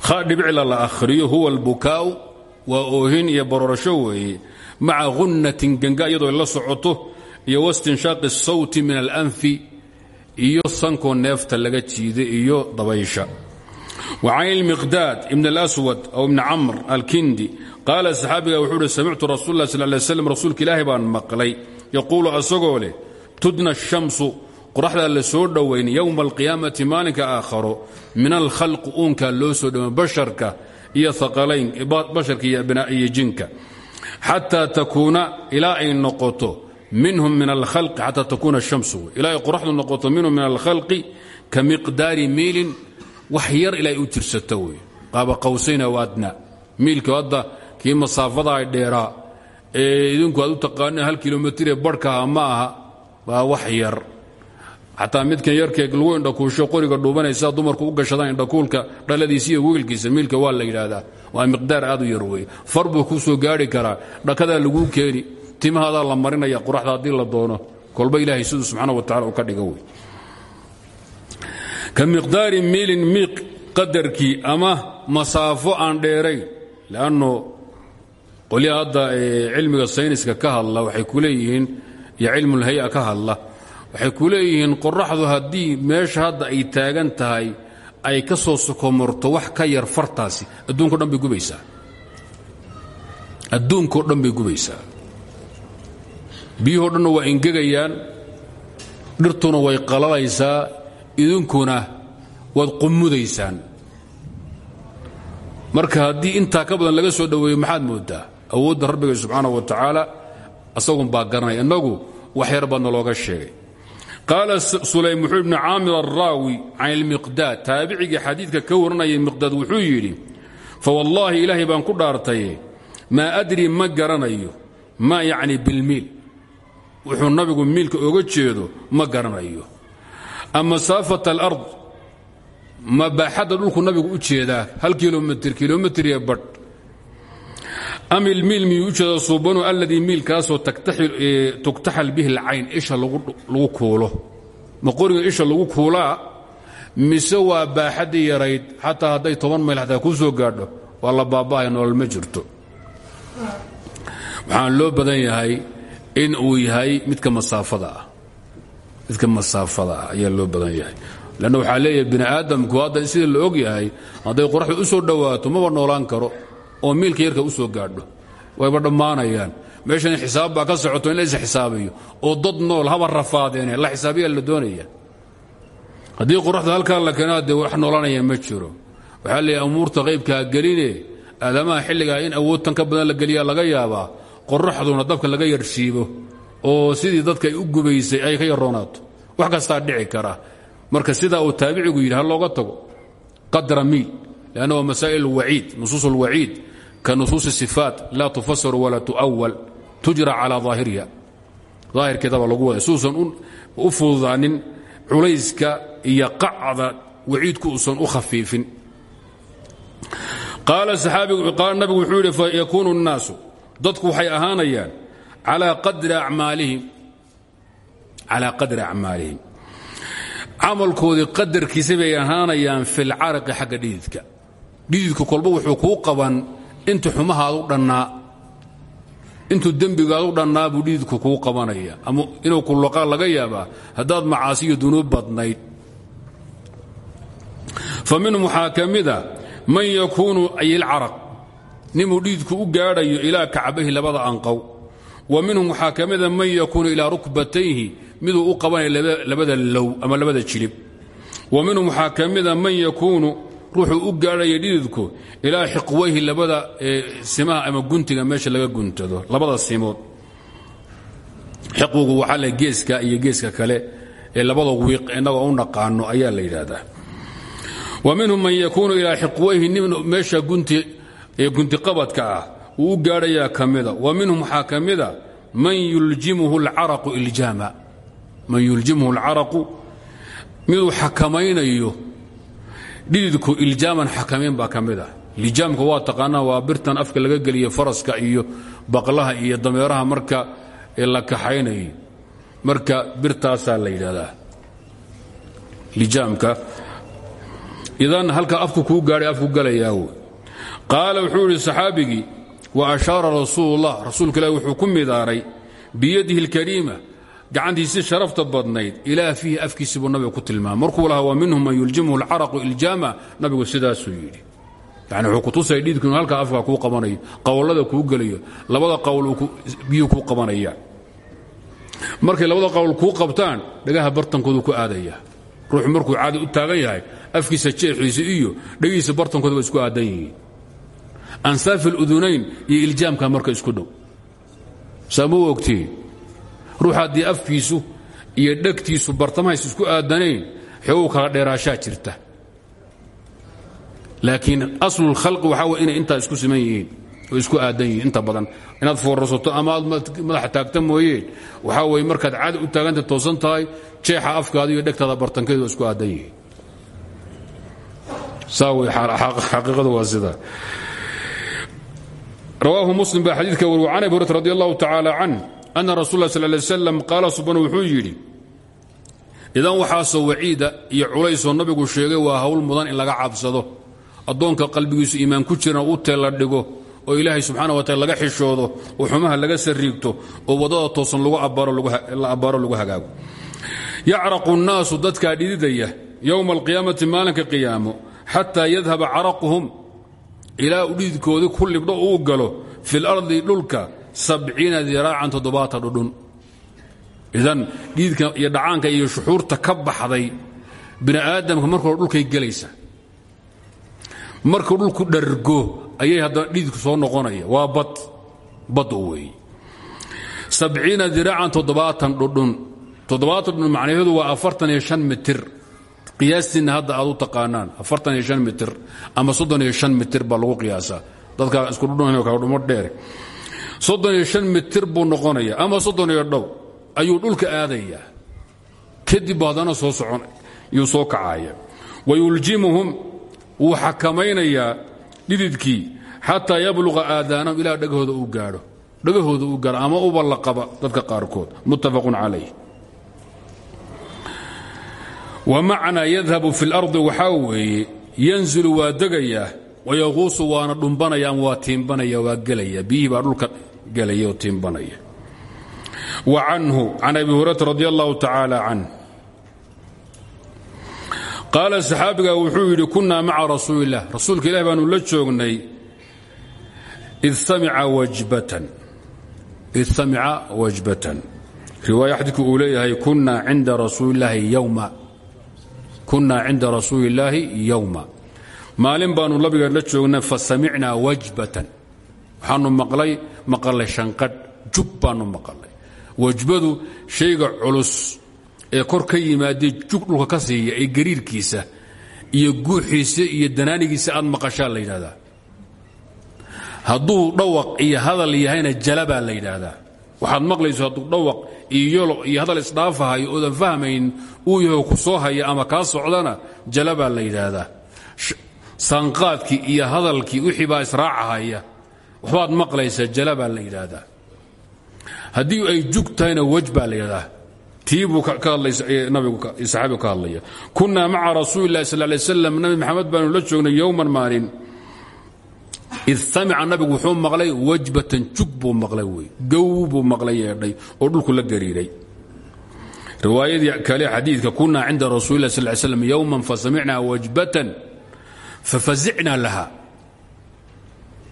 [SPEAKER 1] khaa dhibicla la akhriyo huwa albukaa'u waa oohin iyo barorasho weeye. Maca gunnatin ganga iyadoo la socoto iyo wastinshaaqi sawti min alanfi iyo sankoo neefta laga jiiday iyo dabaysha. Wa can ilmiqdaad ibn alaswad aw ibni camr alkindi qaala saxaabiga wuxuu uhi samictu rasul lah sal lay slam rasuulka ilaahi baan maqlay. Yaquulu asagoo leh tudna ashamsu qoraxdaa la soo dhowayn yowma alqiyaamati maalinka aakharo min alkhalqi uunkaa loo soo dhowayn basharka iyo aqalayn basharka iyo jinka. Xataa takuuna ilaa ay noqoto minhum min alkhalqi xataa takuuna shamsu. Ilaa ay qoraxdu noqoto minhum min alkhalqi ka miqdaari miilin wax yar ilaa ay u tirsato wey qaaba qawsayn aw adna miilka hadda kii masaafada ay dheeraa ee idinku aad u taqaaneen hal kilomitiree barhkaha ma aha waa wax yar. Xataa midkan yarkeeg lagu indhakuusho qoriga dhuubanaysa dumarku u gashadaan indhakuulka dhaladiisa iyo wiilkiisa miilka waa la yidhaahdaa. Waa miqdaar aad u yar wey laguu keeni timahaadaa la marinaya quraxda haddii la doono kolba ilaahay siduu subxaana wa tacala u ka dhiga wey ka miqdaari miilin miiq qadarkii ama masaafo aan dheerayn leanno qolyaha hadda cilmiga sayniska ka hadla waxay ku leeyihiin iyo cilmulhaya ka hadla waxay ku leeyihiin qoraxdu haddii meesha hadda ay taagan tahay ay ka soo sokomorto wax ka yar fartaasi adduunko dhan bay gubaysaa. Adduunkao dhan bay gubaysaa biyuhoo dhanna waa ingegayaan dhirtuna way qalalaysaa idinkuna waad qumudaysaan marka haddii intaa ka badan laga soo dhoweeyo maxaad moodaa awoodda rabbiga subxaana wa tacaala asagun baa garanaya. Wax yar baa nalooga sheegay. Qaala sulaym wuxuu ibni caamir alraawi can ilmiqdaad taabicigii xadiidka ka waranayay miqdaad wuxuu yidhi fawallaahi ilaahay baan ku dhaartaye maa adri ma garanayo ma yacni bilmiil wuxuu nabigu miilka oga jeedo ma garanayo. Ama saafat alard ma baaxadda dhulku nabigu u jeedaa hal kilomitr kilomitr iyo badh. Am ilmiil miyuu u jeeda suubanu alladii miilkaasoo tugtaxal bihi alcayn isha lagu kuulo. Ma qoriga isha lagu kuulaa? Mise waa baaxaddii yarayd xataa hadday toban mayl xataa kuu soo gaadho waa la baaba'aya nolol ma jirto. Waxaan loo badan yahay in uu yahay midka masaafada ah. Midka masaafada ah ayaa loo badan yahay. Lanna waxaa leeyahay bini aadamku sida la og yahay hadday qoraxdu u soo dhowaato maba noolaan karo oo miilka yarka u soo gaadho. Wayba dhammaanayaan. Meeshan xisaab baa ka socoto in la is xisaabiyo oo dad nool haba rafaadeene la xisaabiyaa la doonaya haddii qoraxda halkaa la keena dee wax noolanaya ma jiro. Waxaa leeyahay umuurta qaybkaa geline aadamaha in awood tan ka badan la geliya laga yaabaa qoraxduna dabka laga yarsiibo oo sidii dadka ay u gubaysay ay ka yaroonaato wax kastaa dhici kara marka sidaa uu taabicigu yidhi ha looga tago qadra miil lanna waa masaa'il waciid nusuus اlwaciid ka nusuus sifaat laa tufasar walaa tu'awal tujra calaa daahiriha daahirkeedaba lagu wada siuusan u fududaanin culayska iyo qacda waciidku uusan u khafiifin qaala nabigu wuxuu yidhi fayakuunu الnaasu dadku waxay ahaanayaan calaa qadri acmaalihim. Camalkoodii qadarkiisa bay ahaanayaan fi lcaraqi xagga dhididka. Dhididka kolba wuxuu kuu qaban intu xumahaadu dhannaa intuu dembigaadu dhannaa buu dhididku kuu qabanaya. Ama inuu kulaqaa laga yaabaa haddaad macaasiyo dunuub badnayd. Fa minhum waxaa ka mida man yakuunu ayilcaraq ninuu dhididku u gaadhayo ilaa kacbahi labada anqow. Wa minhum waxaa man yakuunu ilaa rukbatayhi miduu u qabanaya labada low ama labada jilib. Wa minhum waxaa man yakuunu ruuxuu u gaadhaya dhididku ilaa xiqwayhi labada simaha ama guntiga meesha laga guntado labada simood. Xiqwigu waxaa le geeska iyo geeska kale ee labada wiiq innagoo u naqaano ayaa la yidhaahdaa. Wa minhum man yakuunu ilaa xiqwayhi meesha gunti guntiqabadka ah wuu u gaadhayaa ka mida wa minhum waxaa ka mida man yuljimuhu alcaraqu iljaama. Man yuljimuhu alcaraqu miduu xakamaynayo dhididku iljaaman xakamayn baa ka mid ah lijaamka waa taqaanaa waa birtan afka laga geliya faraska iyo baqlaha iyo dameeraha marka la kaxaynayo marka birtaasaa la yidhaahdaa. Lijaamka idan halka afku kuu gaadhay afku galayaawo qaala wuxuu idhi saxaabigii wa ashaara rasuulullah. Rasuulka ilahi wuxuu ku midaaray biyadihi اlkariima gacantiisi sharafta badnayd ilaa fiihi afkiisi buu nabiga ku tilmaamay. Markuu lahaa wa minhum man yuljimuhu alcaraqu iljaama nabigu sidaasuu yidhi. Yani wuxuu kutusaya dhididku inu halkaa afka kuu qabanayo qowlada kuu gelayo labada qowl biyuu kuu qabanaya markay labada qowl kuu qabtaan dhagaha bartankoodu ku aadaya. Ruuxu markuu caadi u taagan yahay afkiisa jeexiisa iyo dhegihiisa bartankooda ba isku aadan ansaafi اludunayn iyo iljaamka marka isku dhow saama ogtiin ruux haddii afkiisu iyo dhegtiisu bartamahays isku aadanayn xoogu kala dheeraashaa jirta laakiin aslulkhalqi waxaa way inay intaa isku siman oo isku aadan inta badan inaad foorarsato ama aad madaxa mooyeen waxaa weye markaad caadi u taaganta toosan tahay jeexa afkaada iyo dhegtaada bartankeedu isku aadan yihiin saa xaqiiqadu waa sidaa rawaahu muslim baa xadiidka wariy can abi hurata radi allahu tacaala can ana rasul sal lay slam qaala subanu wuxuu yidhi idan waxaasoo waciida iyo culaysoo nabigu sheegay waa hawl mudan in laga cabsado. Addoonka qalbigiisu iimaan ku jirana u teella dhigo oo ilaahay subxaana wa taala laga xishoodo oo xumaha laga sariigto oo waddada toosan la abbaaro lagu hagaago dadkaa dhididaya yowma alqiyaamati maalinka qiyaamo xataa yadhaba caraquhum ilaa u dhididkoodii ku libdho uu galo fi lardi dhulka sabciina diraacan toddobaata dhudhun. Idan dhiidka iyo dhacaanka iyo shuxuurta ka baxday bini aadamka marka hore dhulkay gelaysa. Markuu dhulku dhargo ayay haddana dhiidku soo noqonaya. Waa bad bad wey sabciina diraacan toddobaatan dhudhun. Toddobaatan macnaheedu waa afartan iyo shan mitir qiyaastiinna hadda aad u taqaanaan afartan iyo ama soddon iyo shan baa lagu qiyaasaa. Dadka isku dhudhun kala dhumo dheer. Soddon iyo shan mitir buu noqonaya ama soddon iyo dhow ayuu dhulka aadayaa kadib haddana soo socon yuu soo kacaya wayuljimuhum wuu xakamaynayaa dhididkii xataa yabluqa aadaanahum ilaa dhagahooda uu gaadho. Dhagahooda uu gaadho ama uba la qaba dadka qaarkood. Muttafaqun calayh wa macnaa yadhabu fi اlardi waxaa weeye yanzilu waa degayaa wayaquusu waana dhumbanaya ama waa tiimbanaya waa gelaya. Biyihii baa dhulka gelaya oo tiimbanaya. Wa canhu can abi hurayrata radi allahu tacaala canh qaala saxaabiga wuxuu yidhi kunaa maca rasuuli illah rasuulka ilahi baanu la joognay id samica wajbatan. Riwaaya xadiidku uu leeyahay kunaa cinda rasuuli illaahi yowma kunaa cinda rasuuli illaahi yowma maalin baanu nabiga la joognay fa samicnaa wajbatan. Waxaanu maqlay maqalay shanqadh jub baanu maqalay. Wajbadu shayga culus ee kor ka yimaadee jug dhulka ka siiya ee gariirkiisa iyo guuxiisa iyo danaanigiisa aad maqashaa la yidhahdaa hadduu dhawaq iyo hadal yahayna jala baa la yidhaahdaa waxaad maqlayso hadduu dhawaq iyo yolo iyo hadal isdhaafahayo oodan fahmayn uu yaho ku soo haya ama kaa socdana jala baa la yidhaahdaa. Iyo hadalkii wixii baa israacahaya. Waxbaad maqlaysaa jala baa la ay jug tahayna wej baa la yidhahdaa tii buu nabigu saxaabigu ka hadlaya. Kunnaa maca rasuuli illahi sal lay slam nabi maxamed baanu la joognay yowman maalin id samica nabigu wuxuu maqlay wajbatan jug maqlay wey gow buu oo dhulku la gariiray riwaayadii kale xadiidka kunaa cinda rasuuli lah sal slam yowman fasamicnaa wajbatan fafazicnaa laha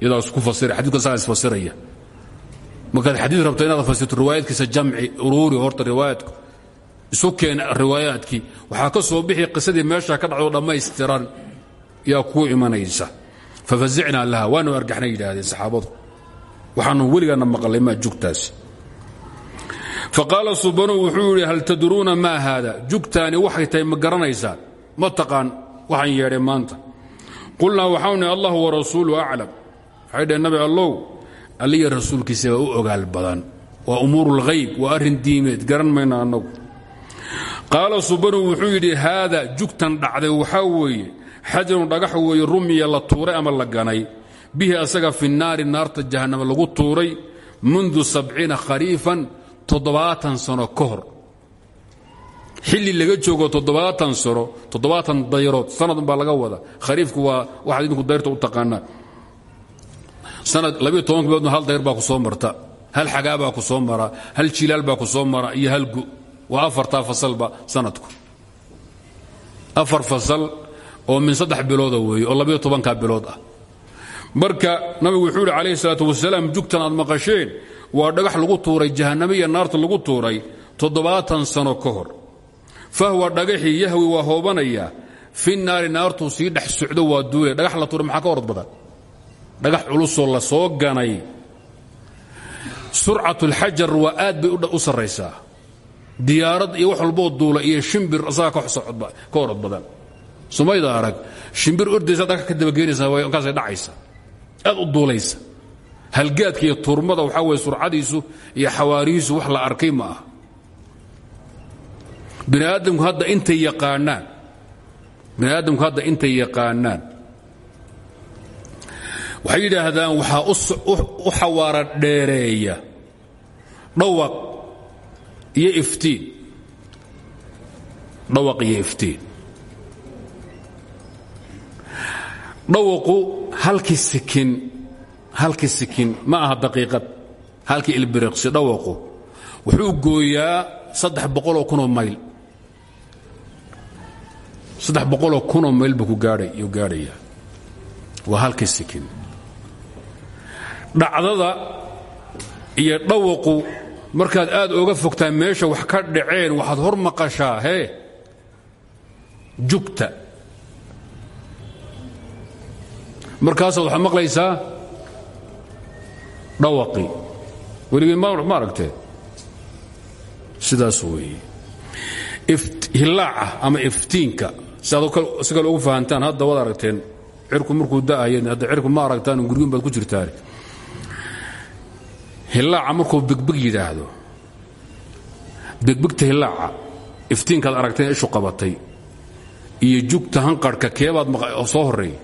[SPEAKER 1] iyadaas ku fasira xadidka saa isfasiraya markaad xadiid rabto inaad fasirto riwaayadkiisa jamci uruuri horta riwaayadku isu keen riwaayaadkii ka soo bixi qisadii meesha ka dhacdo dhammaystiran yaa kuu imanaysa fafazicnaa laha waanu argaxnay yidhaahdeen saxaabadu waxaanu weligaana maqlay maa jugtaasi faqaala subanu wuxuu yidhi hal tadruuna maa haada jugtaani waxay tahay ma garanaysaan waxaan yeedhay maanta qulnaa waxaanu allah warasuulu aclam waxay dhaheen nabi allow alliya rasuulkiisa waa u ogaal badan waa umuuru lghayb waa arrin diimeed garan mayna annagu qaala subanu wuxuu yidhi haada jugtan dhacday waxaa weeye xajarun dhagax weeye rumiya la tuuray ama la ganay. Bihi asaga fi naarta jahannama lagu tuuray mundu sabciina khariifan toddobaatan sano ka xilli laga joogo toddobaatan sano toddobaatan dayrood sanadun baa laga wada. Khariifku waa waxaad idinku dayrta u taqaanaan sanad labiyo toban biloodna hal dayr baa ku soo marta. Hal xagaa ku soo mara. Hal jilaal baa ku soo mara iyo hal gu waa afartaa fasalba sanadku. Afar fasal oo min saddex bilooda weeye oo labiyo tobankaa bilood ah. Marka nabigu wuxuu yidhi calayhi salaatu wasalaam jugtan aad maqasheen waa dhagax lagu tuuray jahannamo iyo naarta lagu tuuray toddobaatan sano ka hor. Fahwa dhagaxii yahwi waa hoobanaya fi naari naartuu sii dhex socdo waa duulaya dhagax la tuuray maxaa ka orod badan? Dhagax culusoo la soo ganay. Surcat اlxajar waa aad bay u sarraysaa. Diyaarad iyo wax walboo duula iyo shimbir asagaa ka orod badan sumayda arag shimbir ordaysa dhagax ka dabageynaysa kaasay dhacaysa. Aad u duulaysa. Halgaadka iyo turmada waxaa weye surcadiisu iyo xawaarihiisu wax la arkay ma aha. Bini aadamku hadda intay yaqaanaan bini aadamku hadda intay yaqaanaan waxay yidhaahdaan waxaa u xawaara dheereeya dhawaq iyo iftiin. Dhawaq iyo iftiin dhawaqu halkii sikin halkii sikin ma aha daqiiqad. Halkii ilbiriqsi dhawaqu wuxuu gooyaa saddex boqoloo kunoo mayl. Saddex boqoloo kunoo mayl buu ku gaadhay yuu gaadhayaa. Waa sikin. Dhacdada iyo dhawaqu markaad aad oga fogtaa meesha wax ka dhaceen waxaad hor maqashaa hee? Jugta markaasaad waxaad maqlaysaa dhawaqii weligii ma aragtee sidaas weeye. Hilaaca ama iftiinka si aad si kale ugu fahantaan hadda waad aragteen cirku markuu da'ayen hadda cirku ma aragtaan guryin baad ku jirtaan hilaaca markuu bigbig yidhaahdo bigbigta hilaaca iftiinkaad aragteen ishu qabatay iyo jugta hanqarhka keebaad soo horreey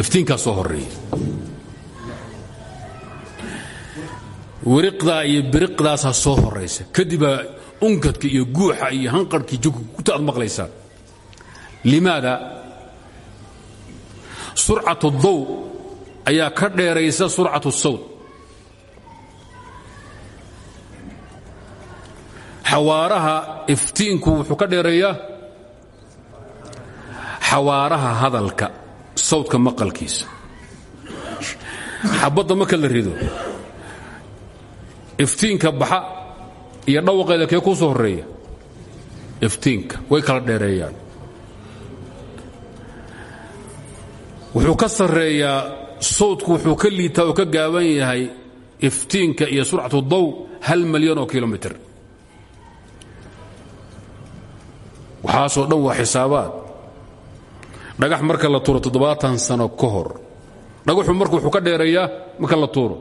[SPEAKER 1] iftiinkaa soo horreeya wiriqdaa iyo biriqdaasaa soo horraysa. Kadibaa unkadka iyo guuxa iyo hanqarhkii jugta aad maqlaysaan. Limaada? Surcatu daw ayaa ka dheeraysa surcatu sawt. Xawaaraha iftiinku wuxuu ka dheereeyaa xawaaraha hadalka sawdka maqalkiisa. Xabadda marka la rido iftiinka baxa iyo dhawaqeeda kee kuu soo horreeya iftiinka way kala dheereeyaan. Wuxuu ka sarreeyaa sawdku wuxuu ka liitaa oo ka gaaban yahay iftiinka iyo surcatu daw hal malyan oo kilomitr waxaasoo dhan waa xisaabaad dhagax marka la tuuro toddobaatan sano ka hor. Dhagaxu marka wuxuu ka dheereeyaa marka la tuuro.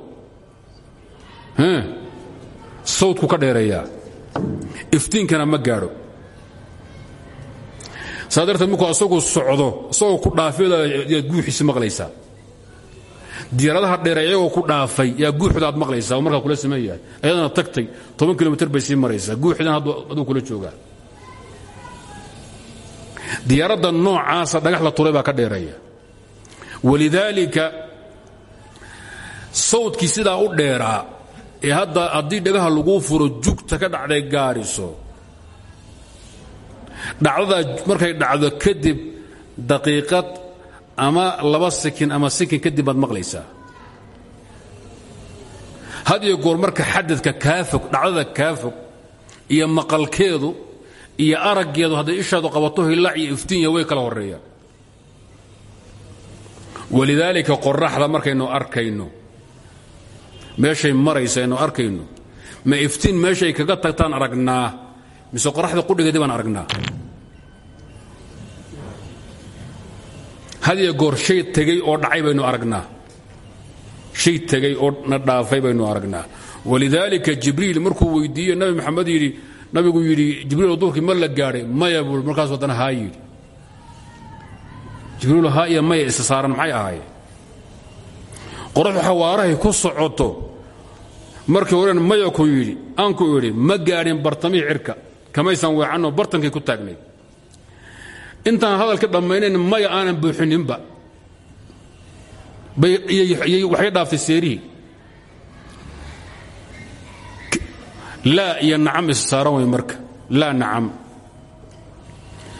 [SPEAKER 1] Sawdku ka dheereeyaa. Iftiinkana ma gaadho. Saa darteed markuu asagu socdo isagoo ku dhaafyada yaad guuxiisi maqlaysaa. Diyaaradaha dheere ku dhaafay yaa guuxda aad maqlaysaa oo markaa kula sameyn yahay ayadana tagtay toban kilomitr bay sii maraysaa. Guuxdan aduu kula joogaa diyaaradda noocaasa dhagax la turay baa ka dheereeya walidaalika sawdkii sidaa u dheeraa ee hadda haddii dhagaha laguu furo jugta ka dhacday gaariso dhacdadaa markay dhacdo kadib daqiiqad ama laba sikin ama sikin kadib baad maqlaysaa. Had iyo goor marka xadadka kaa fog dhacdada kaa fog iyo maqalkeedu iyo araggeedu hadday ishaadu qabato hilac iyo iftiinya way kala horeeyaan walidaalika qoraxda markaynu arkayno meeshay maraysa aynu arkayno ma iftiin meeshay kaga tagtaan aragnaa mise qoraxda qudhigeedii baan aragnaa. Had goor shay tegey oo dhacay baynu aragnaa. Shay tegey oo na dhaafay baynu aragnaa. Walidaalika jibriil markuu weydiiye nabi maxamed yidhi nabigu yidhi jibriil duurkii ma la gaadhay maya buu markaas haddana haa yidhi. Jibriil haa iyo maya isa saaran maxay ahaayeen? Qoraxdu xawaarahay ku socoto. Markii horen maya ku yidhi aanku idhi ma gaadhin bartamihii cirka kamaysan weecanoo bartankay ku taagnayd intaan hadalka dhammaynayn maya aanan buuxininba waxay dhaaftay seerihii laa iyo nacam is saaran way marka. Laa nacam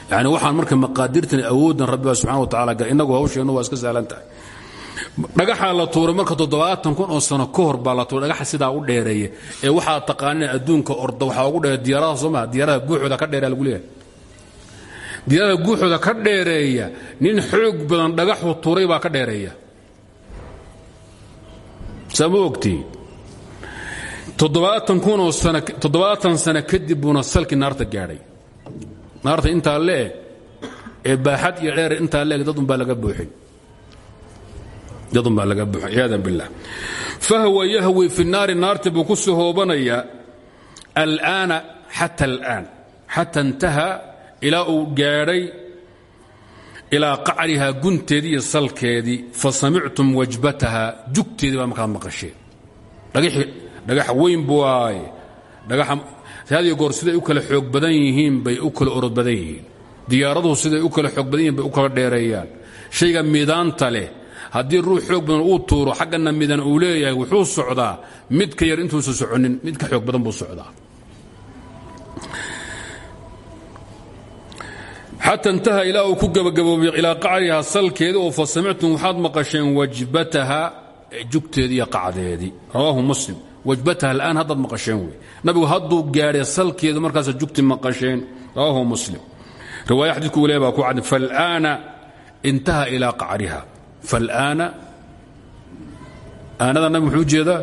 [SPEAKER 1] waxaan marka maqaadirtan awooddan rabbi baa wa tacala gal innagu hawsheennu waa iska sahlan tahay. Dhagaxaa la tuuray marka toddobaatan kun oo sano ka hor baa la tuuray dhagaxa sidaa u dheereeya ee waxaa taqaaneen adduunka orda waxaa ugu dheereeya diyaaradaha soo diyaaradaha guuxooda ka dheereya lagu leeyahay. Diyaarada guuxooda ka dheereeya nin xoog badan dhagaxu tuuray baa ka dheereeya. Saa ma toddobaatan sano kadib buuna salkii naarta gaadhay. Naarta intaa leeg ee baaxad iyo dheer intaa leeg dadun baa laga buuxin. Dadun baa laga buuxin ciyaadan billah fahwa yahwi fi naari naarti buu ku soo hoobanayaa alaana xata alaan. Xata intaha ilaa uu gaadhay ilaa qacrihaa gunteedii fa samictum wajbataha jugteedii baa markaad maqasheen dhagax weyn buu aaye hadiyo goor siday u kala xoog badan yihiin bay u kala orod badan yihiin. Diyaaraduhu siday u kala xoog badan yihiin bay u kala dheereeyaan shayga midaanta leh haddii ruux xoog badan uu tuuro xaggana midan uu leeyahay wuxuu socdaa. Midka yar intuusan soconin mid ka xoog badan buu socdaa. Xata intaha ilaa ku gabagaboobay ilaa qacrihaa salkeedii oo fa samictum waxaad maqasheen wajbataha jugteedii iyo qacdeedii rawaahu muslim wajbataha alaan haddaad maqasheen wey. Nabigu hadduu gaadhay salkeedu markaasa jugti maqasheen. Rawaahu muslim. Riwaaya xadiidku waliya baa ku cad faalaana intaha ilaa qacriha. Faalaana aanada nabi muxuu u jeedaa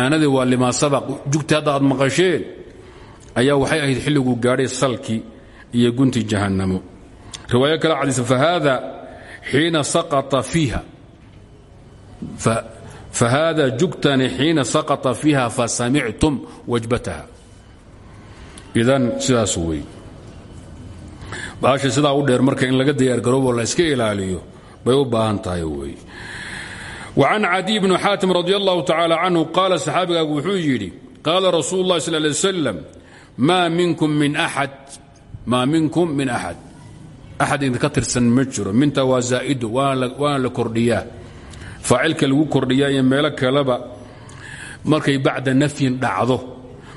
[SPEAKER 1] aanadii waa limaa sabaq. Jugti hadda aad ayaa waxay ahayd xilliguu gaadhay salkii iyo gunti jahannamo. Riwaayo kale cadiisa fahaada xiina saqata fiiha fahaada jugtani xiina saqata fiiha fasamictum wajbataha idan sidaas wey baasha sidaa u dheer marka in laga diyaargaroobo la iska ilaaliyo bay u baahan tahay wey وcan cadiي bn xaatim radi اllahu tacalى canhu qaala saxaabigaagu wuxuu yidhi qaala rasuul اllahi sal lay slam maa minkum min axad maa minkum min axad axad idinka tirsan ma jiro minta waa zaa'idu waana la kordhiyaa faacilka lagu kordhiyaa iyo meelo kaleba markay bacda nafyin dhacdo.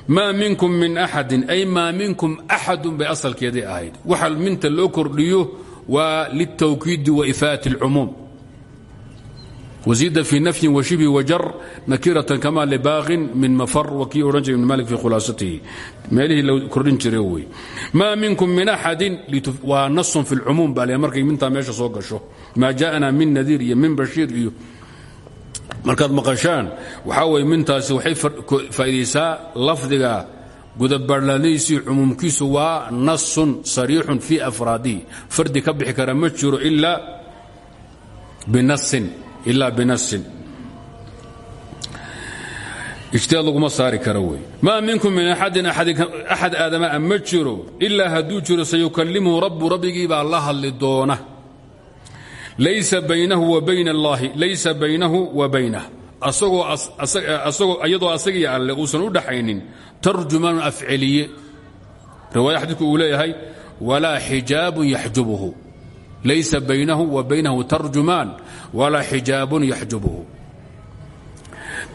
[SPEAKER 1] Maa minkum min axadin ay maa minkum axadun bay asalkeedii ahayd. Waxa minta loo kordhiyo waa litawkiidi wa ifaat اlcumuum wasiida fii nafyin washibhi wajar nakiratan kama libaaqin min mafar wa kii odhan jiray ibn malik fii khulaasatihi. Meelihii la kordhin jire wey. Maa minkum min axadin waa nasun fi lcumuum baa le markay mintaa meesha soo gasho. Maa jaa'ana min nadiir iyo min bashiir iyo markaad maqashaan waxaa weye mintaasi waxay faa'iidaysaa lafdiga gudabaarlaanadiisii cumuumkiisu waa nasun sariixun fii afraadihi fardi ka bixi kara ma jiro ilaa binasin ilaa binasin ijtihaad laguma saari kara wey maa minkum min axadin axad aadamaa ma jiro ilaa hadduu jiro sayukallimuhu rabbu rabbigii baa la hadli doona laysa baynahu wa bayna allaahi laysa baynahu wa baynah iyadoo asagii alle uusan u dhaxaynin tarjumaanu afceliye. Riwaaya xadiidku uu leeyahay walaa xijaabun laysa baynahu wa baynahu tarjumaan walaa xijaabun yaxjubuhu.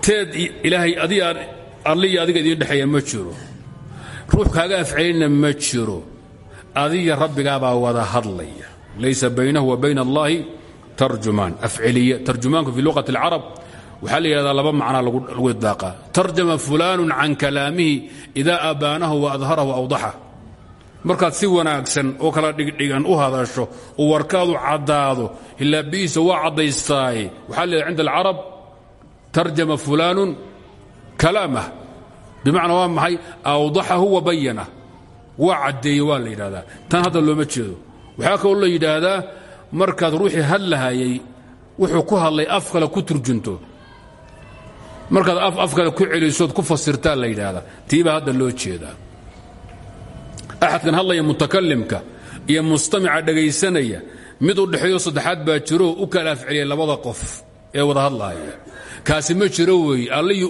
[SPEAKER 1] Teed ilaahay alliyo adiga idiin dhexeeya ma jiro. Ruux kaaga afcelinna ma jiro. Adiga rabbigaabaa wada hadlaya laysa baynahu wa bayna allaahi tarjumaan. Afceliye tarjumaanku fi luqati اlcarab waxaa la yidhahdaa laba macnaa lagu idlaaqaa tarjama fulaanu can kalaamihi idaa abaanahu wa si wanaagsan oo kala dhigdhigan u hadasho oo warkaadu caddaado hilaabihiisa waa caddaystaaye waxaa la yidhahda cinda alcarab tarjama fulaanun kalaamah. Waa maxay? Awdaxahu wa bayanah waa caddeeye la yidhahdaa. Tan hadda looma jeedo waxaa kaloo la yidhaahdaa markaad ruuxii hadlahayay wuxuu ku hadlay af kale ku turjunto. Markaad af kale ku celisood ku fasirtaa la yidhaahdaa. Tiibaa hadda loo jeedaa axadkan hadlaya mutakalimka iyo mustamica dhegaysanaya mid u dhexeeyo saddexaad baa jiro u kala afceliyay labada qof ee wada hadlaaya. Kaasi ma jiro weeye alliyo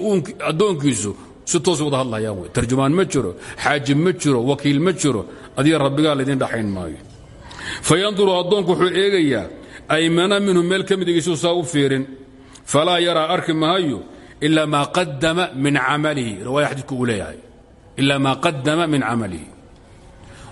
[SPEAKER 1] addoonkiisu si toos wada hadlayaan wey. Tarjumaan ma jiro xaajib ma jiro wakiil ma jiro adiga rabbigaa laydin dhaxayn maayo fayanduru addoonku wuxuu eegayaa aymana minhu meel ka midigiisuu ah saa u fiirin. Falaa yaraa arki mahayo ilaa ma qadama min camalihi. Riwaaya xadiidku uu leeyahay. Ilaa maa min camalihi.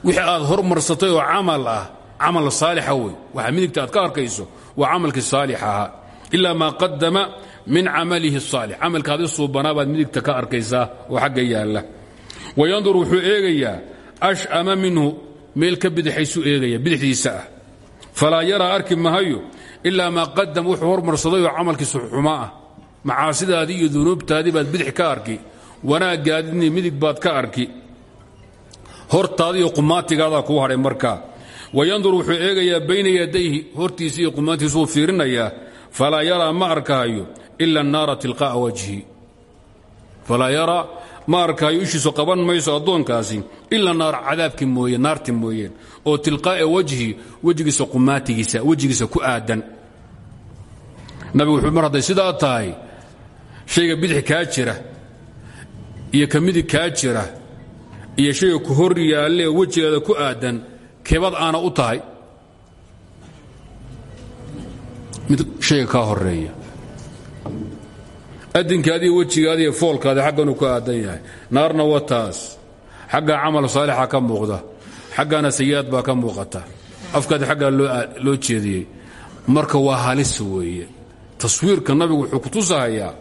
[SPEAKER 1] Wixii aad hormarsatay oo camal ah camal saalixa wey waxa midigta aad ka arkayso waa camalkii saalix ahaa. Ilaa maa qadama min camalihi الsaalix camalkaadi suubanaa baad midigta ka arkaysaa oo xagga yaalla. Wayanduru wuxuu eegayaa ashama minhu meel ka bidixaysuu eegaya bidixdiisa ah. Falaa yaraa arki mahayo ilaa maa qadam wuxuu hormarsaday oo camalkiisu xuma ah. Macaasidaadii iyo dunuubtaadii baad bidix ka arki wanaaggaadini midig baad ka arki. Hortaadii iyo qumaatigaada kuu hadhay wayandur wuxuu eegayaa bayna yadayhi hortiisa iyo qumaantiisuu fiirinayaa. Falaa yaraa ma arkahayo ila annaara tilqaa'a wajhi. Falaa yaraa ma arkahayo ishiisu qaban mayso addoonkaasi. Ila naar cadaabkii mooye naarti mooyeen oo tilqaa'a wajhi wejigiisa qumaatigiisa wejigiisa ku aadan. Nabigu wuxuu mar hadday sidaa tahay shayga bidix kaa jira iyo ka kaa jira iyo shayga ku hor yaalle wejigaada ku aadan keebad aana u tahay. Mid shayga kaa horreeya adinkaadiiyo wejigaadiiyo foolkaadi xagganuu ku aadan yahay. Naarna wa taas. Xaggaa camal saalixa ka muuqda. Xaggaana sayi'aad baa ka muuqata. Afkaadi xaggaa loo jeediyey. Marka waa halis weeye. Taswiirka nabigu wuxuu ku tusahayaa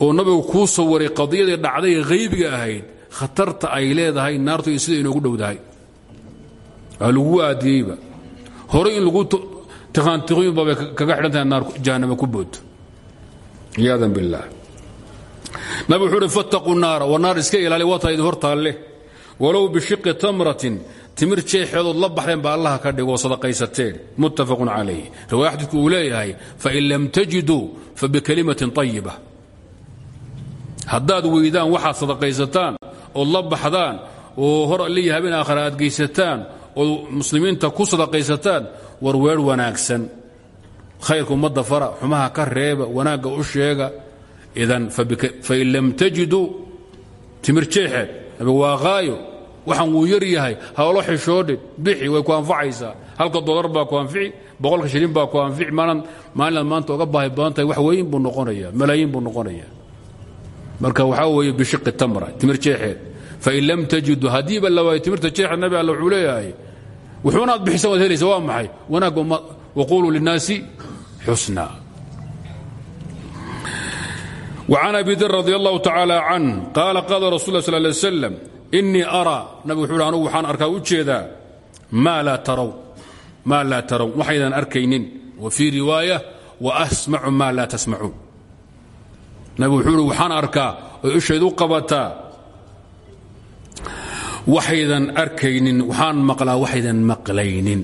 [SPEAKER 1] oo nabigu kuu sawiray qadiyadii dhacday haybiga ahayd khatarta ay leedahay naartu sida inoogu dhowdahay. Waa lagu aadiyeyba. In lagu tiqaantiqyunbabay kaga xidhantahay naar jahannama ku booto ciyaadan billaah nabi wuxuu uhi fattaquu naara war naar iska ilaali wata idin hortaalle walow bishiqi tamratin timir jeexeedood la baxdeen baa allaha ka dhigoo sadaqaysateen. Muttafaqun calayh riwaaya xadiidku uu leeyahay fain lam tajiduu fabikalimatin طayiba haddaad weydaan waxaad sadaqaysataan ood la baxdaan oo hor alliya habeen aakhara aad geysataan ood muslimiinta ku sadaqaysataan war weer wanaagsan khayrka ummadda fara xumaha ka reeba wanaagga u sheega idan fain lam tajiduu timir jeexeed. Waa qaayo waxaan wuu yar yahay hawlo xishoodhin bixi way ku anfacaysaa. Halka dolar baa ku anfici boqolka shilin baa ku anfici maalinaad maanta oga baahi badan tahay wax weyn buu noqonaya malaayiin buu noqonaya marka waxaa weeye bishiqi tamra timir jeexeed. Fain lam tajidu haddiiba la waayo timirta jeexeed nabi alla wuxuu leeyahay wuxuunaad bixisa waad helaysa waa maxay? Wanaagga waquuluu linnaasi an abi dir radi allahu tacaala can qaala qaala rasul la sal ly slam innii araa nabig wuxuu hi anugu waxaan arkaa u jeedaa maa laa taraw waxaydan arkaynin wa fii riwaaya wa asmacu maa laa tasmacuun nabig wuxuu hi waxaan arkaa oo ishaydu qabataa waxaydan arkaynin waxaan maqlaa waxaydan maqlaynin.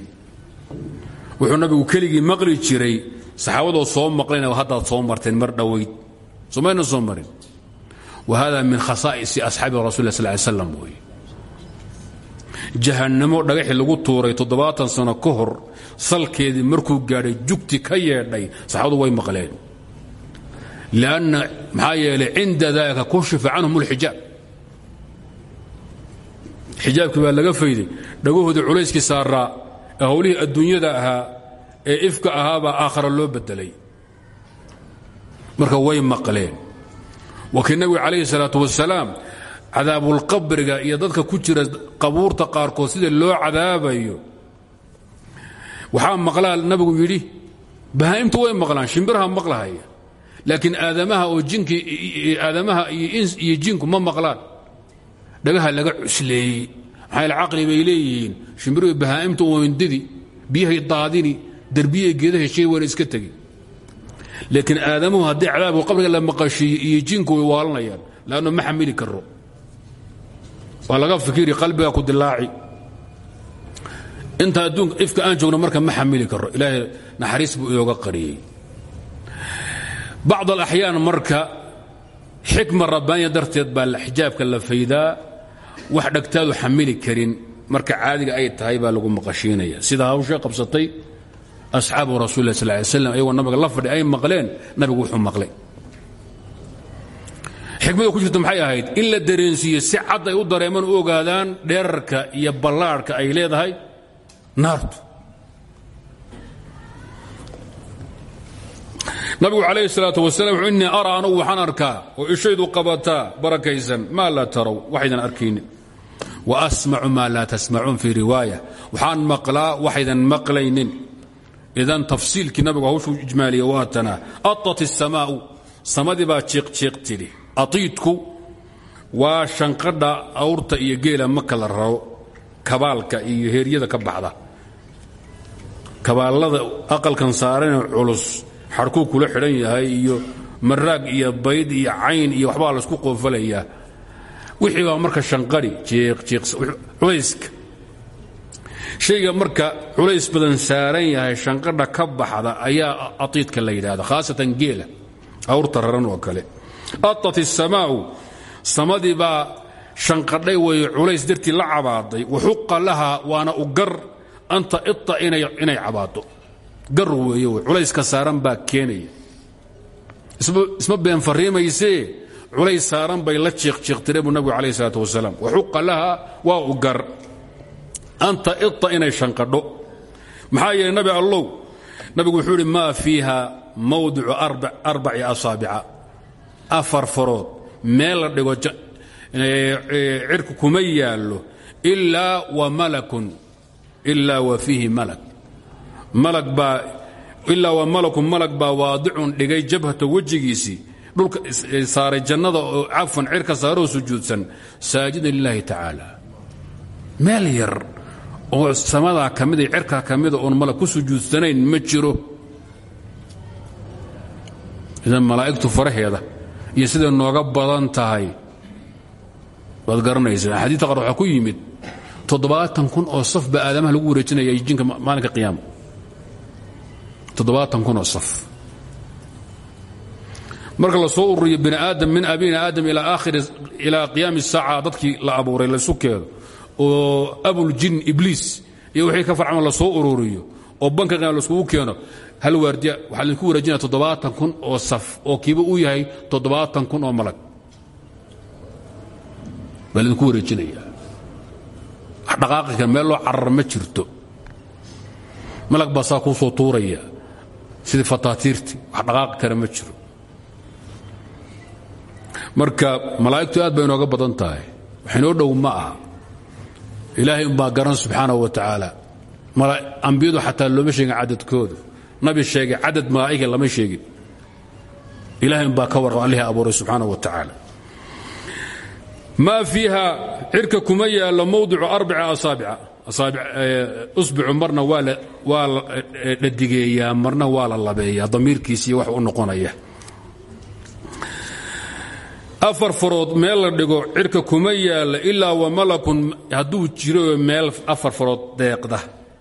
[SPEAKER 1] Wuxuu nabigu keligii maqli jiray saxaabadoo soo maqlayna haddaad soo marteen mar dhowayd somayna soo marin. Wa hada min khasaa'isi asxaabi rasul sl ly slam jahannamo dhagaxii lagu tuuray toddobaatan sano ka hor salkeedii markuu gaadhay jugti ka yeedhay saxaabadu way maqleen. Lanna maxaa yeelay cinda dalika kushifa canhum اlxijaab xijaabkii baa laga fayday. Dhagahoodii culayskii saaraa ee howlihii adduunyada ahaa ee ifka ahaabaa aakhara loo bedelay. Marka way maqleen. Wakii nabiga calayhi salaatu wasalaam cadaabulqabriga iyo dadka ku jira qabuurta qaarkood sida loo cadaabayo. Waxaa maqlaa nabigu yidhi bahaa'imtu way maqlaan shimbiraha maqlahaya. Laakiin aadamaha oo jinki aadamaha iyo jinku ma maqlaan. Dhagaha laga cusleeyey maxaa caqli bay leeyihiin? Shimbiruhu bahaa'imtu wayndidi biyahay daadini derbiyay geedahay shay wayna iska tegi laakiin aadamuhu haddii cadaabku qabriga la maqashiiyo iyo jinku way waalanayaan ma xamili karo waa fikiri qalbiga ku dilaaci. Inta adduunka ifka aan joogno marka ma xamili karo ilaahay naxariis buu inooga qariyey. Bacd alaxyaan marka xikma rabbaaniya darteed baa xijaabka la faydaa wax dhagtaadu xamili karin. Marka caadiga ay tahay baa lagu maqashiinaya. Sida hawsha qabsatay asxaabu rasul lah sal ly slam ayagoo nabiga la fadhi ay maqleen nabigu wuxuu maqlay. Xikmada ku jirta maxay ahayd? In la dareensiiyo si cad ay u dareemaan u ogaadaan dheerarka iyo ballaadhka ay leedahay naartu. Nabigu calayhi salaatu wasalaam wuxuu innii araa anugu waxaan arkaa oo ishaydu qabataa barakaysan maa laa tarow waxaydan arkaynin. Wa asmacu maa laa tasmacuun fii riwaaya waxaan maqlaa waxaydan maqlaynin idan tafsiilkii nabigu hawshuu ijmaaliye waatana atat isamaa'u samadii baa jiiqjiiq tidhi atiidku waa shanqadha awrta iyo geela maka la rabo kabaalka iyo heeryada ka baxda. Kabaallada aqalkan saaranee culus xarkuu kula xidhan yahay iyo maraag iyo bayd iyo cayn iyo waxbaa laysku qoofalayaa. Wixii baa marka shanqari jiiqjiiqculayska shayga marka culays badan saaran yahay shanqadha ka baxda ayaa atiidka la yidhaahda khaasatan geela. Awrta raran oo kale. Atat isamaa'u samadii baa shanqadhay weeye culays dartii la cabaaday. Waxuqa lahaa waana u gar. Anta ita inay cabaado gar weeye culayska saaran baa keenaya. Isma been fariimaysee culays saaran bay la jiiqjiiqtire buu nabigu calayh isalaat wasalaam. Waxuqa lahaa waa u gar anta ita inay shanqadho. Maxaa yeelay nabi allow nabigu wuxuu idhi maa fiiha mawdicu arbaci asaabica. Afar farood meel la dhigo cirku kuma yaallo ilaa wa malakun ilaa wa fiihi malak. Malag baa ilaa wa malakun malag baa waadicun dhigay jabhata wejigiisii dhulka saaray jannada oo cafan cirka saaroo sujuudsan saajidan lilaahi tacaala. Meel oo samadaa ka mida cirkaa ka mida oon malag ku sujuudsanayn ma jiro. Idan malaa'igtu faraheeda iyo siday nooga badan tahay waad garanaysaa. Xadiidka qaar waxaa ku yimid toddobaatan kun oo saf baa aadamaha lagu wareejinaya jinka maalinka qiyaama toddobaatan kun oo saf. Marka la soo ururiyo bini aadam min abina aadam ilaa aakhiri ilaa qiyaami saaca dadkii la abuuray laysu keeno oo abuljin ibliis iyo wixii ka farcama la soo ururiyo oo banka qiyaama laiskugu keeno hal waardiya waxaa laydinku wareejinaya toddobaatan kun oo saf oo kiiba uu yahay toddobaatan kun oo malag baa laydinku wareejinaya wax dhaqaaqi kara meel loo carar ma jirto. Malag baa saa soo tuuraya. Sidii fataatiirtii wax dhaqaaqi ma jiro. Marka malaa'igtu aad bay inooga badan tahay. Wax inoo dhow ilaahay umbaa garan subxaanahu wa tacaala. Ambiyadu xataa looma sheegin cadadkoodu. Nabi sheegay cadad malaa'ika lama sheegin. Ilahay umbaa ka warqab allihii abuuray subxaana wa tacaala. Maa fiiha cirka kuma yaallo mowdicu arbaca asaabica usbicu marna waa la digeeyaa marna waa la labeeyaa damiirkiisiiyo wax u noqonaya afar farood meel la dhigo cirka kuma yaalla ilaa wa malakun hadduu jiro meel afar farood deeqda.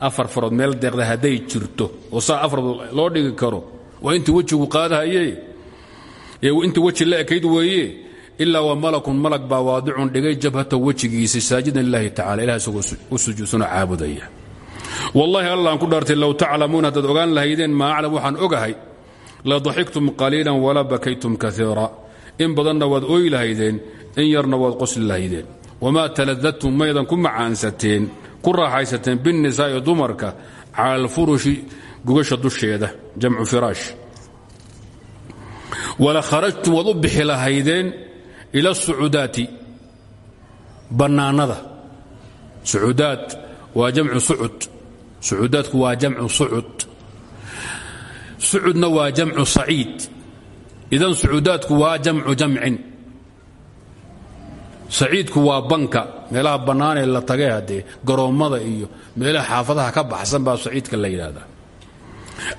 [SPEAKER 1] Afar farood meel deeqda hadday jirto. Oo saa afar loo dhigi karo. Waa intii wejigu qaadahaye? Intii weji la ekayd weeye? Ilaa wa malakun malag baa waadicun dhigay jabhata wejigiisa saajidan lilahi tacala ilah isagoo u sujuudsanoo caabudaya. Wallaahi allaan ku dhaartay low taclamuun haddaad ogaan lahaydeen maa aclam waxaan ogahay la daxiktum qaliilan wala bakaytum kaiira in badanna waad ooyi lahaydeen in yarna waad qosli lahaydeen. Wamaa taladadtum maydan ku macaansateen ku raaxaysateen binnisaa'i dumarka cala alfurushi gugasha dusheeda jamcu firaash. Wala kharajtum waad u bixi lahaydeen ila asucudaati bannaanada. Sucudaad waa jamcu sucud. Sucudaadku waa jamcu sucud. Sucudna waa jamcu saciid idan sucuudaadku waa jamcu jamcin saciidku waa banka meelaha bannaanee la tagay haddee garoommada iyo meelaha xaafadaha ka baxsan baa saciidka la yidhaahdaa.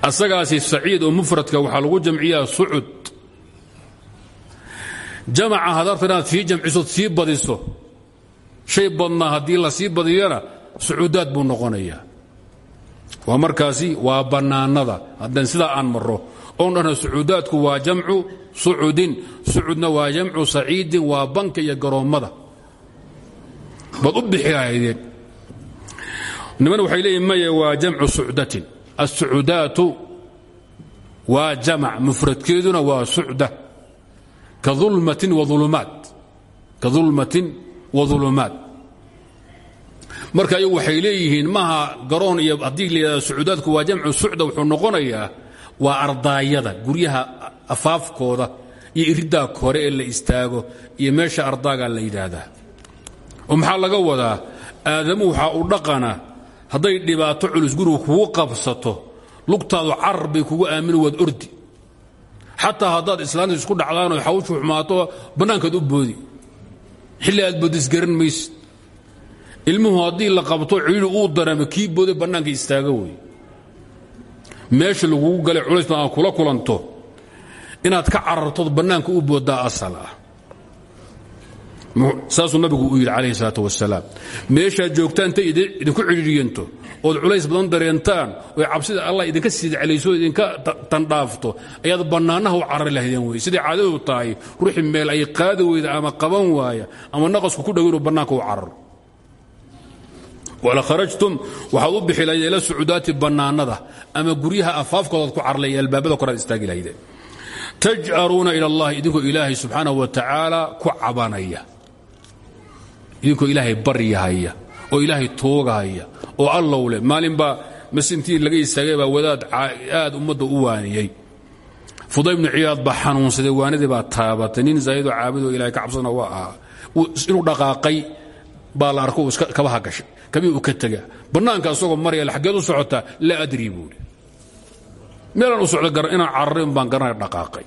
[SPEAKER 1] Asagaasi saciid oo mufradka waxaa lagu jamciyaa sucud. Jamaca hadarta inaad sii jamcisood sii badiso shay badnaa haddii la sii badiyana sucuudaad buu noqonayaa. Waa markaasi waa bannaanada. Haddaan sidaa aan marro oon dhahna sucuudaadku waa jamcu sucudin sucudna waa jamcu saciidin waa banka iyo garoommada baad u niman waxay leeyihiin waa jamcu sucdatin. Assucudaatu waa jamac mufradkeeduna waa sucda. Ka ulmatin waulumaat ka dulmatin wa ulumaat marka ayagu waxay leeyihiin maaha garoon iyo haddii la waa jamcu sucda wuxuu noqonayaa waa ardaayada guryaha afaafkooda iyo iriddaa kore ee la istaago iyo meesha ardaaga la yidhaahdaa. Oo maxaa laga wadaa? Aadamu waxaa u dhaqana hadday dhibaato culus gurigu kugu qabsato lugtaadu carar bay kugu aamino waad ordi. Xataa haddaad islaanta isku dhacdaanoo xawshu xumaato bannaankaad u boodi. Xilli aad boodisgaran maysid. Ilmuhu haddii la qabto ciidu uu dareemo kii booday bannaanka istaaga wey meesha lagugu galay culaysna aad kula kulanto. Inaad ka carartood bannaanka u booddaa asal ah. Saasuu nabigu uu yidhi calayhi salaat wasalaam meeshaad joogtaan intay idinku cidhiidhiyanto ood culays badan dareentaan oy cabsida allah idinka siidcelayso idinka tandhaafto ayaad bannaanaha u carari lahaydeen wey. Siday caadadu tahay ruuxii meel ay qaadi weyda ama qaban waaya ama naqasku ku dhow inuu bannaanka u cararo wala kharajtum waxaad u bixi lahaydeen ila sucudaati bannaanada ama guryaha afaafkoodaad ku carlay albaabada koraad istaagi lahaydeen ila allahi idinkoo ilaahay subxaanahu wa tacaala ku cabanaya. Idinkoo ilaahay baryahaya oo ilaahay toogahaya oo allow leh maalin baa masintii laga istaagay baa wadaad aad ummadda u waaniyey. Fuday bnu ciyaad baa xanuunsaday waanadii baa taabatay. Nin zaahidoo caabudoo ilahay ka cabsana waa ahaa inuu dhaqaaqay baa la arko kabaha gashay kabii u ka tega bannaanka isagoo maraya xaggeed u socotaa laa adrii buui meelaan u socdogara inaan cararayn baan garanaya dhaqaaqay.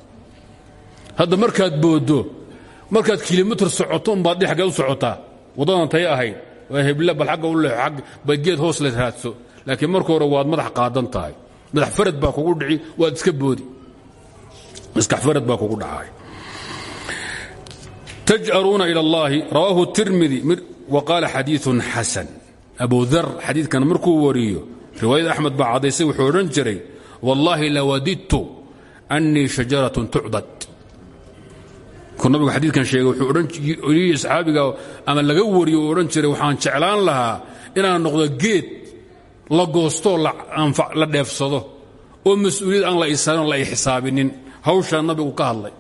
[SPEAKER 1] Hadda markaad booddo markaad kilomitr socoto umbaad dhi aggeed u socotaa waddadan tay ahayd waa hebla bal agga u le bay geed hoos la raadso. Laakiin marka hore waad madax qaadan tahay. Madax farad baa kugu dhici waad iska boodi. Maskax farad baa kugu dhacaay taj'aruuna ila allaahi rawaahu tirmidi wa qaala xadiiun xasan abu dar xadiidkan markuu wariyo riwaayada axmed baa cadaysay wuxuu odhan jiray wallaahi lawadidtu annii shajaratun tucdad ku nabigu xadiidkan sheegay wuxuu asxaabiga ama laga wariyo uu odhan jiray waxaan jeclaan lahaa inaan noqdo geed la goostoo la dheefsado oo mas'uuliyad aan la isaarin la xisaabinin hawshaa nabigu ka hadlay.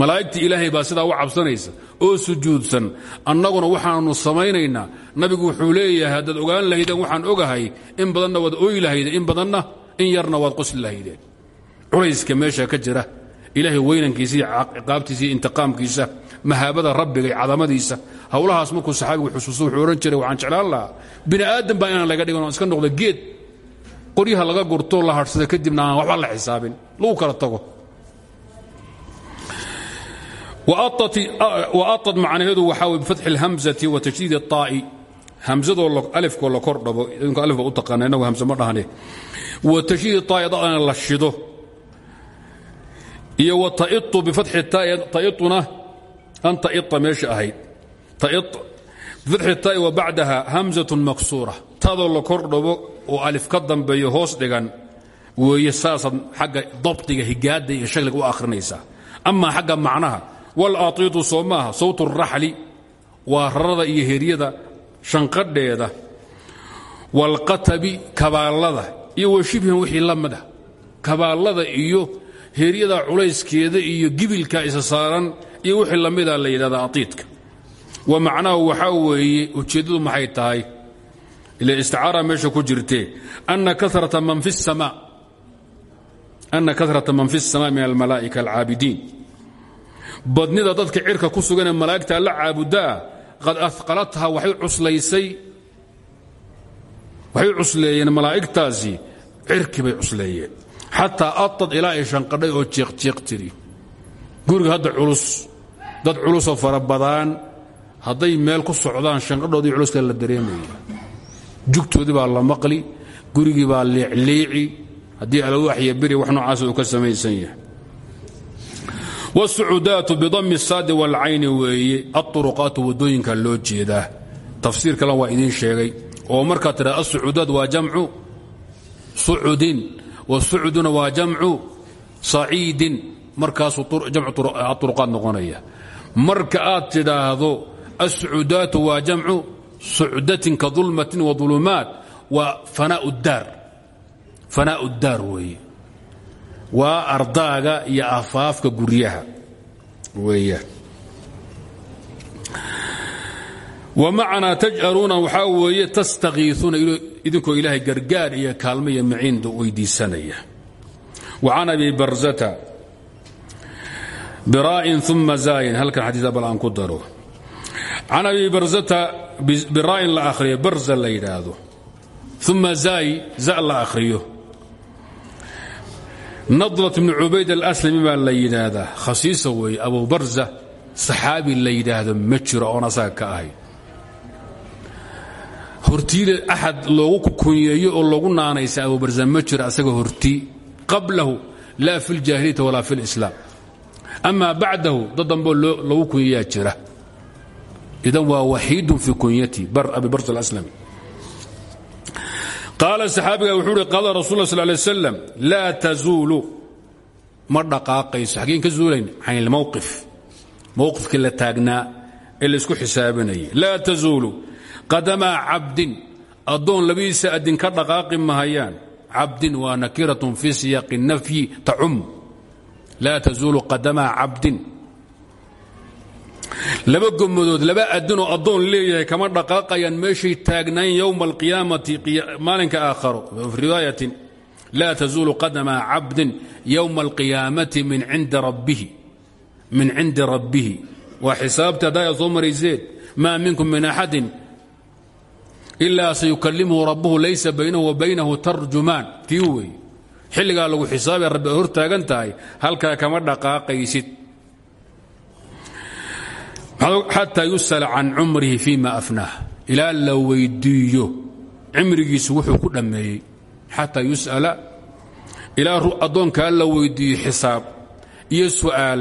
[SPEAKER 1] Malaa'igtii ilaahay baa sidaa u cabsanaysa oo sujuudsan. Annaguna waxaannu samaynaynaa. Nabigu wuxuu leeyahay haddaad ogaan lahaydeen waxaan ogahay in badanna waad ooyi lahaydeen in badanna in yarna waad qosli lahaydeen. Culayska meesha ka jira ilaahay weynankiisa iyo ciqaabtiisa iyo intiqaamkiisa mahaabada rabbiga iyo cadamadiisa howlahaas markuu saxaabigu xusuusto wuxuu odhan jiray waxaan jeclaan lahaa. Bini aadan baa inaan laga dhigan iska noqdo geed. Qoryaha laga gurto la hadhsada kadibna aan waxba la xisaabin. Lagu kala tago waad macnaheedu waxaa wey bifatxi اlhamzati wa tajdiid الطaa'i hamzadoo alifkoo la kor dhabo idinku alif ba u taqaana inagu hamze ma dhahne wa tajdiid طaa'i da'na la shido iyo wa ta'itu bifatxi taa'i ta'ituna an ta'ita meesha ahayd ta'it bifatxi taa'i wa bacdaha hamzatun maksuura taadoo la kor dhabo oo alif ka dambeeyo hoos dhigan weeye saasaad xagga dabdiga higaadda iyo shakliga u akhrinaysaa amaa xagga macnaha walaaiidu soo maaha. Sawt raxli waa rarada iyo heryada shanqadheeda. Walqatabi kabaallada iyo washibhan wixii la mida ah. kabaallada iyo heryada culayskeeda iyo gibilka isa saaran iyo wixii lamida la ah yidhahda aiidka wa macnaahu waxaa weeye ujeedadu maxay tahay? Ila isticaara meesha ku jirtee ana karata man fi الsama min almalaa'ika alcaabidiin badnida dadka cirka ku suganee malaa'igta la caabudaa qad aqalatha waxay cuslaysay waxay cusleeyeen malaa'igtaasi cirki bay cusleeyeen. Xataa atad ilaa ay shanqadhay oo jiiqjiiq tiri. Guriga hadda culus dad culusoo fara badaan hadday meel ku socdaan shanqadhoodii culuska la dareemaya jugtoodii baa la maqli gurigii baa liicliici. Haddii alwaax iyo beri wax noocaas uu ka samaysan yahay wasucudaatu bidami saadi walcayni weeye aطuruqaatu wadooyinka loo jeedaa tafsiir kale waa idiin sheegay oo markaa tidha asucudaad waa jamcu sucudin wasucuduna waa jamcu saciidin markaasuu jamcu aطuruqaat noqonaya marka aad tidhaahdo asucudaatu waa jamcu sucdatin ka dulmatin waظulumaat waa fanaa daar weeye waa ardaaga iyo afaafka guryaha weeyaan wamacnaa taj'aluuna waxaa weeye tastakiisuuna idinkoo ilaahay gargaar iyo kaalmo iyo maciinda weydiisanaya wa can abi barzata biraa'in uma zaayin halkan xadiisa bal aan ku daro. Can barzata biraa'in la akhriyo barza la yidhaahdo. Uma za la akhriyo nadrat bni cubayd alaslami baa la yidhaahdaa. Khasiisa weeye abu barza saxaabi la yidhaahdo ma jiro oon asaga ka ahay. Hortiida axad loogu kunyeeyo oo loogu naanaysa abu barza ma jiro asaga hortii qablahu laa fi اljaahiliyati walaa fi اlislaam ama bacdahu dad damboo loogu kunyeeyaa jira. Idan waa waxiidun fii kunyati abi barza alaslami qaala saxaabiga wuxuu uhi qaala rasul la sl lay slam laa tazuulu. Ma dhaqaaqayso xaggeen ka zuulayn can ilmowqif mowqifkii la taagnaa ee laysku xisaabinayay. Laa tazuulu. Qadamaa cabdin. Addoon labadiisa adin ka dhaqaaqi mahayaan. Cabdin waa nakiratun fii siyaaqi nafyi tacum. Laa tazuulu qadamaa laba gomadood laba adinoo addoon leeyahay kama dhaqaaqayaan meeshay taagnayn yowma alqiyaamati maalinka aakharo. Riwaayatin laa tazuulu qadama cabdin yowma alqiyaamati min cindi rabbihi waa xisaabta haddaa soo marayseen maa minkum min axadin ilaa sayukalimuhu rabbuhu laysa baynahu wa baynahu tarjumaan. Tii wey xilligaa lagu xisaabaya rabbi hor taagan tahay halkaa kama dhaqaaqaysid xataa yusala can cumrihi fima afnaah. Ilaa la weydiiyo. Cimrigiisu wuxuu ku dhammeeyey. Xataa yus'ala. Ilaa addoonkaa la weydiiyo xisaab. Iyo su'aal.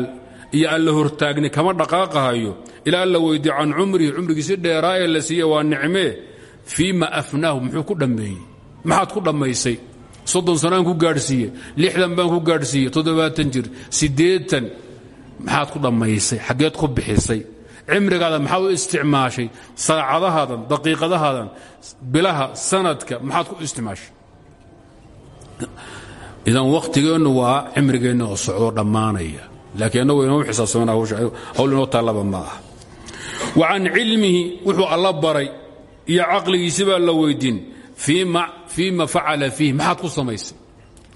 [SPEAKER 1] Iyo alla hortaagni kama dhaqaaqahayo. Ilaa la weydiiyo can cumrihi cumrigiisi dheeraa ee la siiye waa nicmee fiima afnaahu muxuu ku dhammeeyey. Maxaad ku dhammaysay? Soddon sanaan ku gaadhsiiye lixdan baan ku gaadhsiiye toddobaatan jir. Siddeetan. Ku bixisay cimrigaada maxaad u isticmaashay saacadahaadan daqiiqadahaadan bilaha sanadka maxaad ku isticmaashay. Idan wakhtigeennu waa cimrigeenna oo socdoo dhammaanaya. Laakiin annagu inoo xisaabsaman hawl inoo taallaba ma ah wa can cilmihi wuxuu alla baray iyo caqligiisi baa la weydiin fii ma facala fiih maxaad ku samaysay?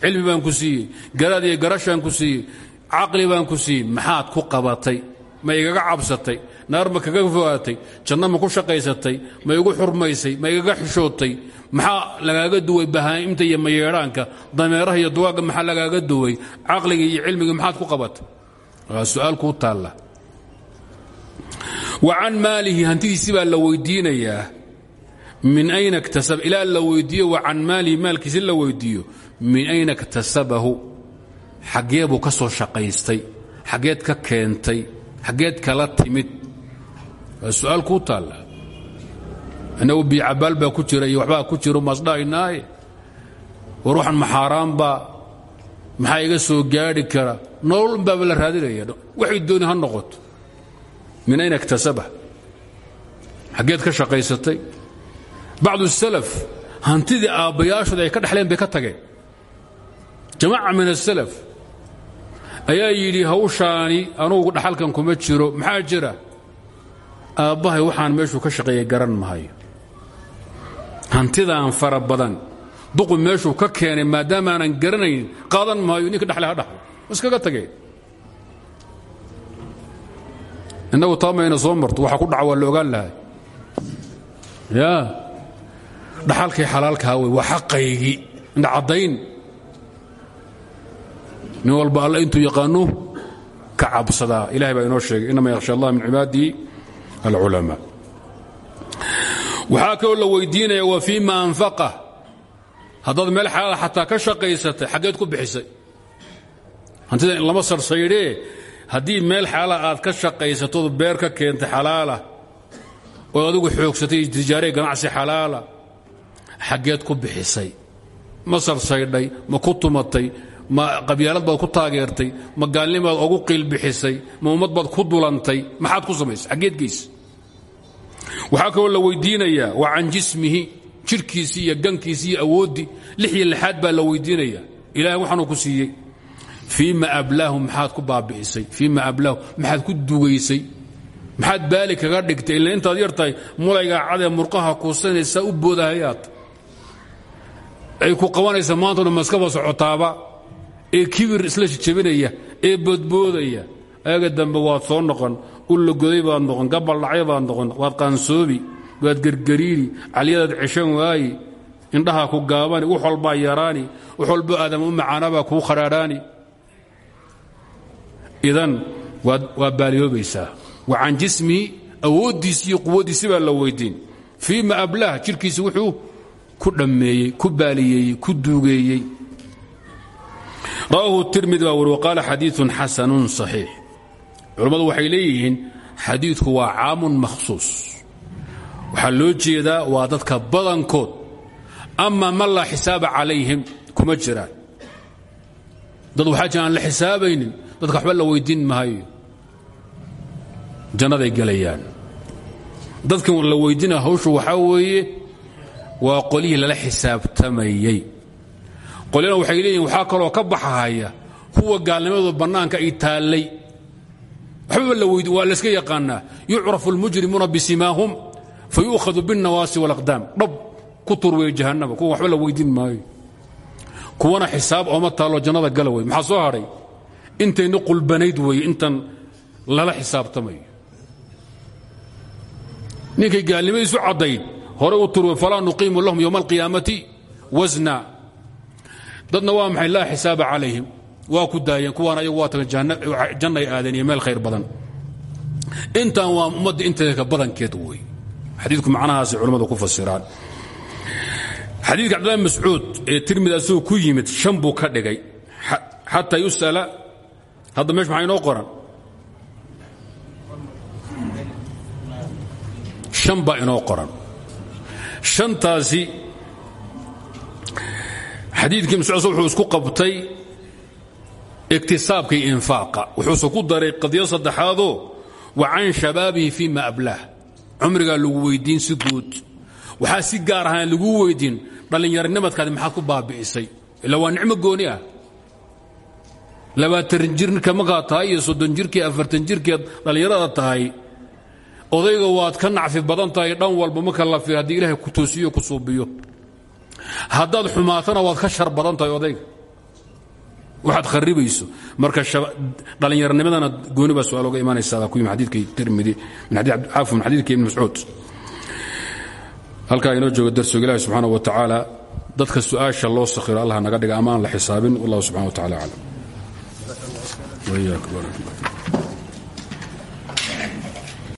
[SPEAKER 1] Cilmi baan ku siiyey garaad iyo garashaan ku siiyey caqli baan ku siiyey maxaad ku qabatay ma igaga cabsatay naar ma kaga fogaatay janno ma ku shaqaysatay ma igu xurmaysay ma igaga xishootay maxaa lagaaga duway bahaa'imta iyo mayeedhaanka dameeraha iyo dugaagga maxaa lagaaga duway caqliga iyo cilmiga maxaad ku qabatay? Waa su'aal kuu taalla. Wa can maalihi hantidiisi baa la weydiinayaa min ayna iktasaba ilaa la weydiiyo wa can maalihi maalkiisi la weydiiyo min ayna iktasabahu xaggee buu ka shaqaystay xaggeed ka keentay xaggeed kala timid su'aal kuu taalla. Innagu biicabaal baa ku jira iyo ku jiro maasdhahaynaaye war waxan maxaaraanbaa maxaa iga soo gaadhi kara? Nolol unbaaba la raadinaya waxay dooni ha noqoto. Min ayna iktasaba? Xaggeed ka shaqaysatay. Bacdu salaf hantidii aabbayaashooda ay ka dhexleen bay ka tageen. Jamaaca min asalaf ayaa yidhi hawshaani anugu dhaxalkan kuma jiro maxaa jira aabbahay waxaan meeshuu ka shaqeeyey garan mahayo hantidaan fara badan duqu meeshuu ka keenay maadaama aanan garanayn qaadan maayo ninka dhexle ha dhaxlo. Iskaga tageen innagu taamayna soo marto waxa ku dhaca waa la ogaan lahay. Ya. Dhaxalkii xalaalkaa wey waa xaqaygii indha caddayn. Nin walba alla intuu yaqaanu ka cabsadaa. Ilahay baa inoo sheegay inama yakhsha allah min cibaadihi alculamaa waxaa kaloo la weydiinaya wa fii ma anfaqa haddaad meel xalaala xataa ka shaqaysatay xaggeed ku bixisay hantida lama sarsaydhee haddii meel xalaala aad ka shaqaysatood beer ka keentay xalaala ood adigu xoogsatay tijaaree ganacsi xalaala xaggeed ku bixisay ma sarsaydhay ma ku tumatay ma qabyaalad baad ku taageertay ma gaalnimaad ogu qiilbixisay ma ummad baad ku dulantay maxaad ku samaysay? Xaggeed geysa waxaa kaloo la weydiinayaa waa can jismihi jidhkiisii iyo gankiisii iyo lix iyo lixaad baa la weydiinayaa. Ilahay waxaanuu ku siiyey fii ma maxaad ku baabi'isay fii ma maxaad ku dugaysay maxaad baali kaga dhigtay ila intaad yar tahay mulaygaa cadee murqaha kuusanaysaa u boodahayaad ay ku qabanaysa maantuna maskaba socotaaba ee kibir isla jabinaya ee boodboodaya. Ayaga dambe waad soo noqon ullagoday baad noqon gabaldhacyo baad noqon waad qaansoobi waad gergariiri caliyadaad ceshan waayi indhaha ku gaabani wax walbaa yaraani wax walbo aadam u macaanabaa kuu khadhaadhaani idan waa baaliyoobaysaa. Wa can jismihi awooddiisi iyo quwaddiisi baa la weydiin. Fii ma ablah wuxuu ku dhammeeyey ku baaliyeeyey ku duugeeyey rawaahu tirmidi baa wari waqaala xadiiun xasanun صaxiix culammadu waxay leeyihiin xadiidku waa caamun makhsuus. Waxaa loo jeedaa waa dadka badankood. Ama man laa xisaaba calayhim kuma jiraan. Dad waxaa jira aan la xisaabaynin dadka waxba la weydiin maayo. Jannaday gelayaan dadkan la weydiinaya hawshu waxaa weeye waa qolyihii lala xisaabtamayey qolyana waxay leeyihiin waxaa kaloo ka baxahaya kuwa gaalnimadooda bannaanka ay taallay. Waxbaba waa layska yaqaanaa. Yucrafu almujrimuuna bisimaahum fa yu'khadu biاlnawaasi wاlaqdaam dhab ku tur wey jahannaba kuwa waxba la weydiin maayo. Kuwana xisaab ooma taallo jannada gala maxaa soo hadhay intayna qulbanayd weeye intan lala xisaabtamayo. Ninkay gaalnimadiisu caddayd hore u turwe falaa nuqiimu lahum yowma alqiyaamati wasna dadna waa maxay? laa xisaaba calayhim. Waa ku daayeen kuwaan ayagu waa tagan jannay aadeen iyo meel khayr badan. Intan waa ummadda inteedka badankeed wey xadiidku macnahaasi culammadu ku fasiraan. Xadiidka cabdillahi mascuud ee tirmidi asagoo ku yimid shan buu ka dhigay. Xataa yus'ala hadda meesh maxaa inoo qoran? Shan baa inoo qoran. Shantaasi xadiidkii mascuud wuxuu isku qabtay iktisaabka iyo infaaqa. Wuxuuse ku daray qadiyo saddexaadoo wa can shabaabihi fii ma ablaah. Cumrigaa lagu weyddiin si guud. Waxaa si gaar ahaan lagu weyddiin dhallinyaronimadkaadi maxaad ku baabi'isay? Ila waa nicmo gooni ah. Labaatan jirka markaad tahay iyo soddon afartan jirkeed dhallinyarada tahay. Odayga waad ka nacfi badan tahay dhan walba marka la haddii ilaahay ku toosiyo ku suubiyo haddaad xumaatana waad ka shar badan tahay odayga waxaad kharibayso marka dhallinyaronimadana gooni baa su'aal oga imanaysaa ku yimi xadiidkii tirmidi cafwan min xadiidkii ibn mascuud. Halkaa inoo jooga darsoga ilahi subxaana wa tacaala dadka su'aasha loo sakhiro allah naga dhiga ama aan la xisaabin. Wallahu subxana wa tacala aclam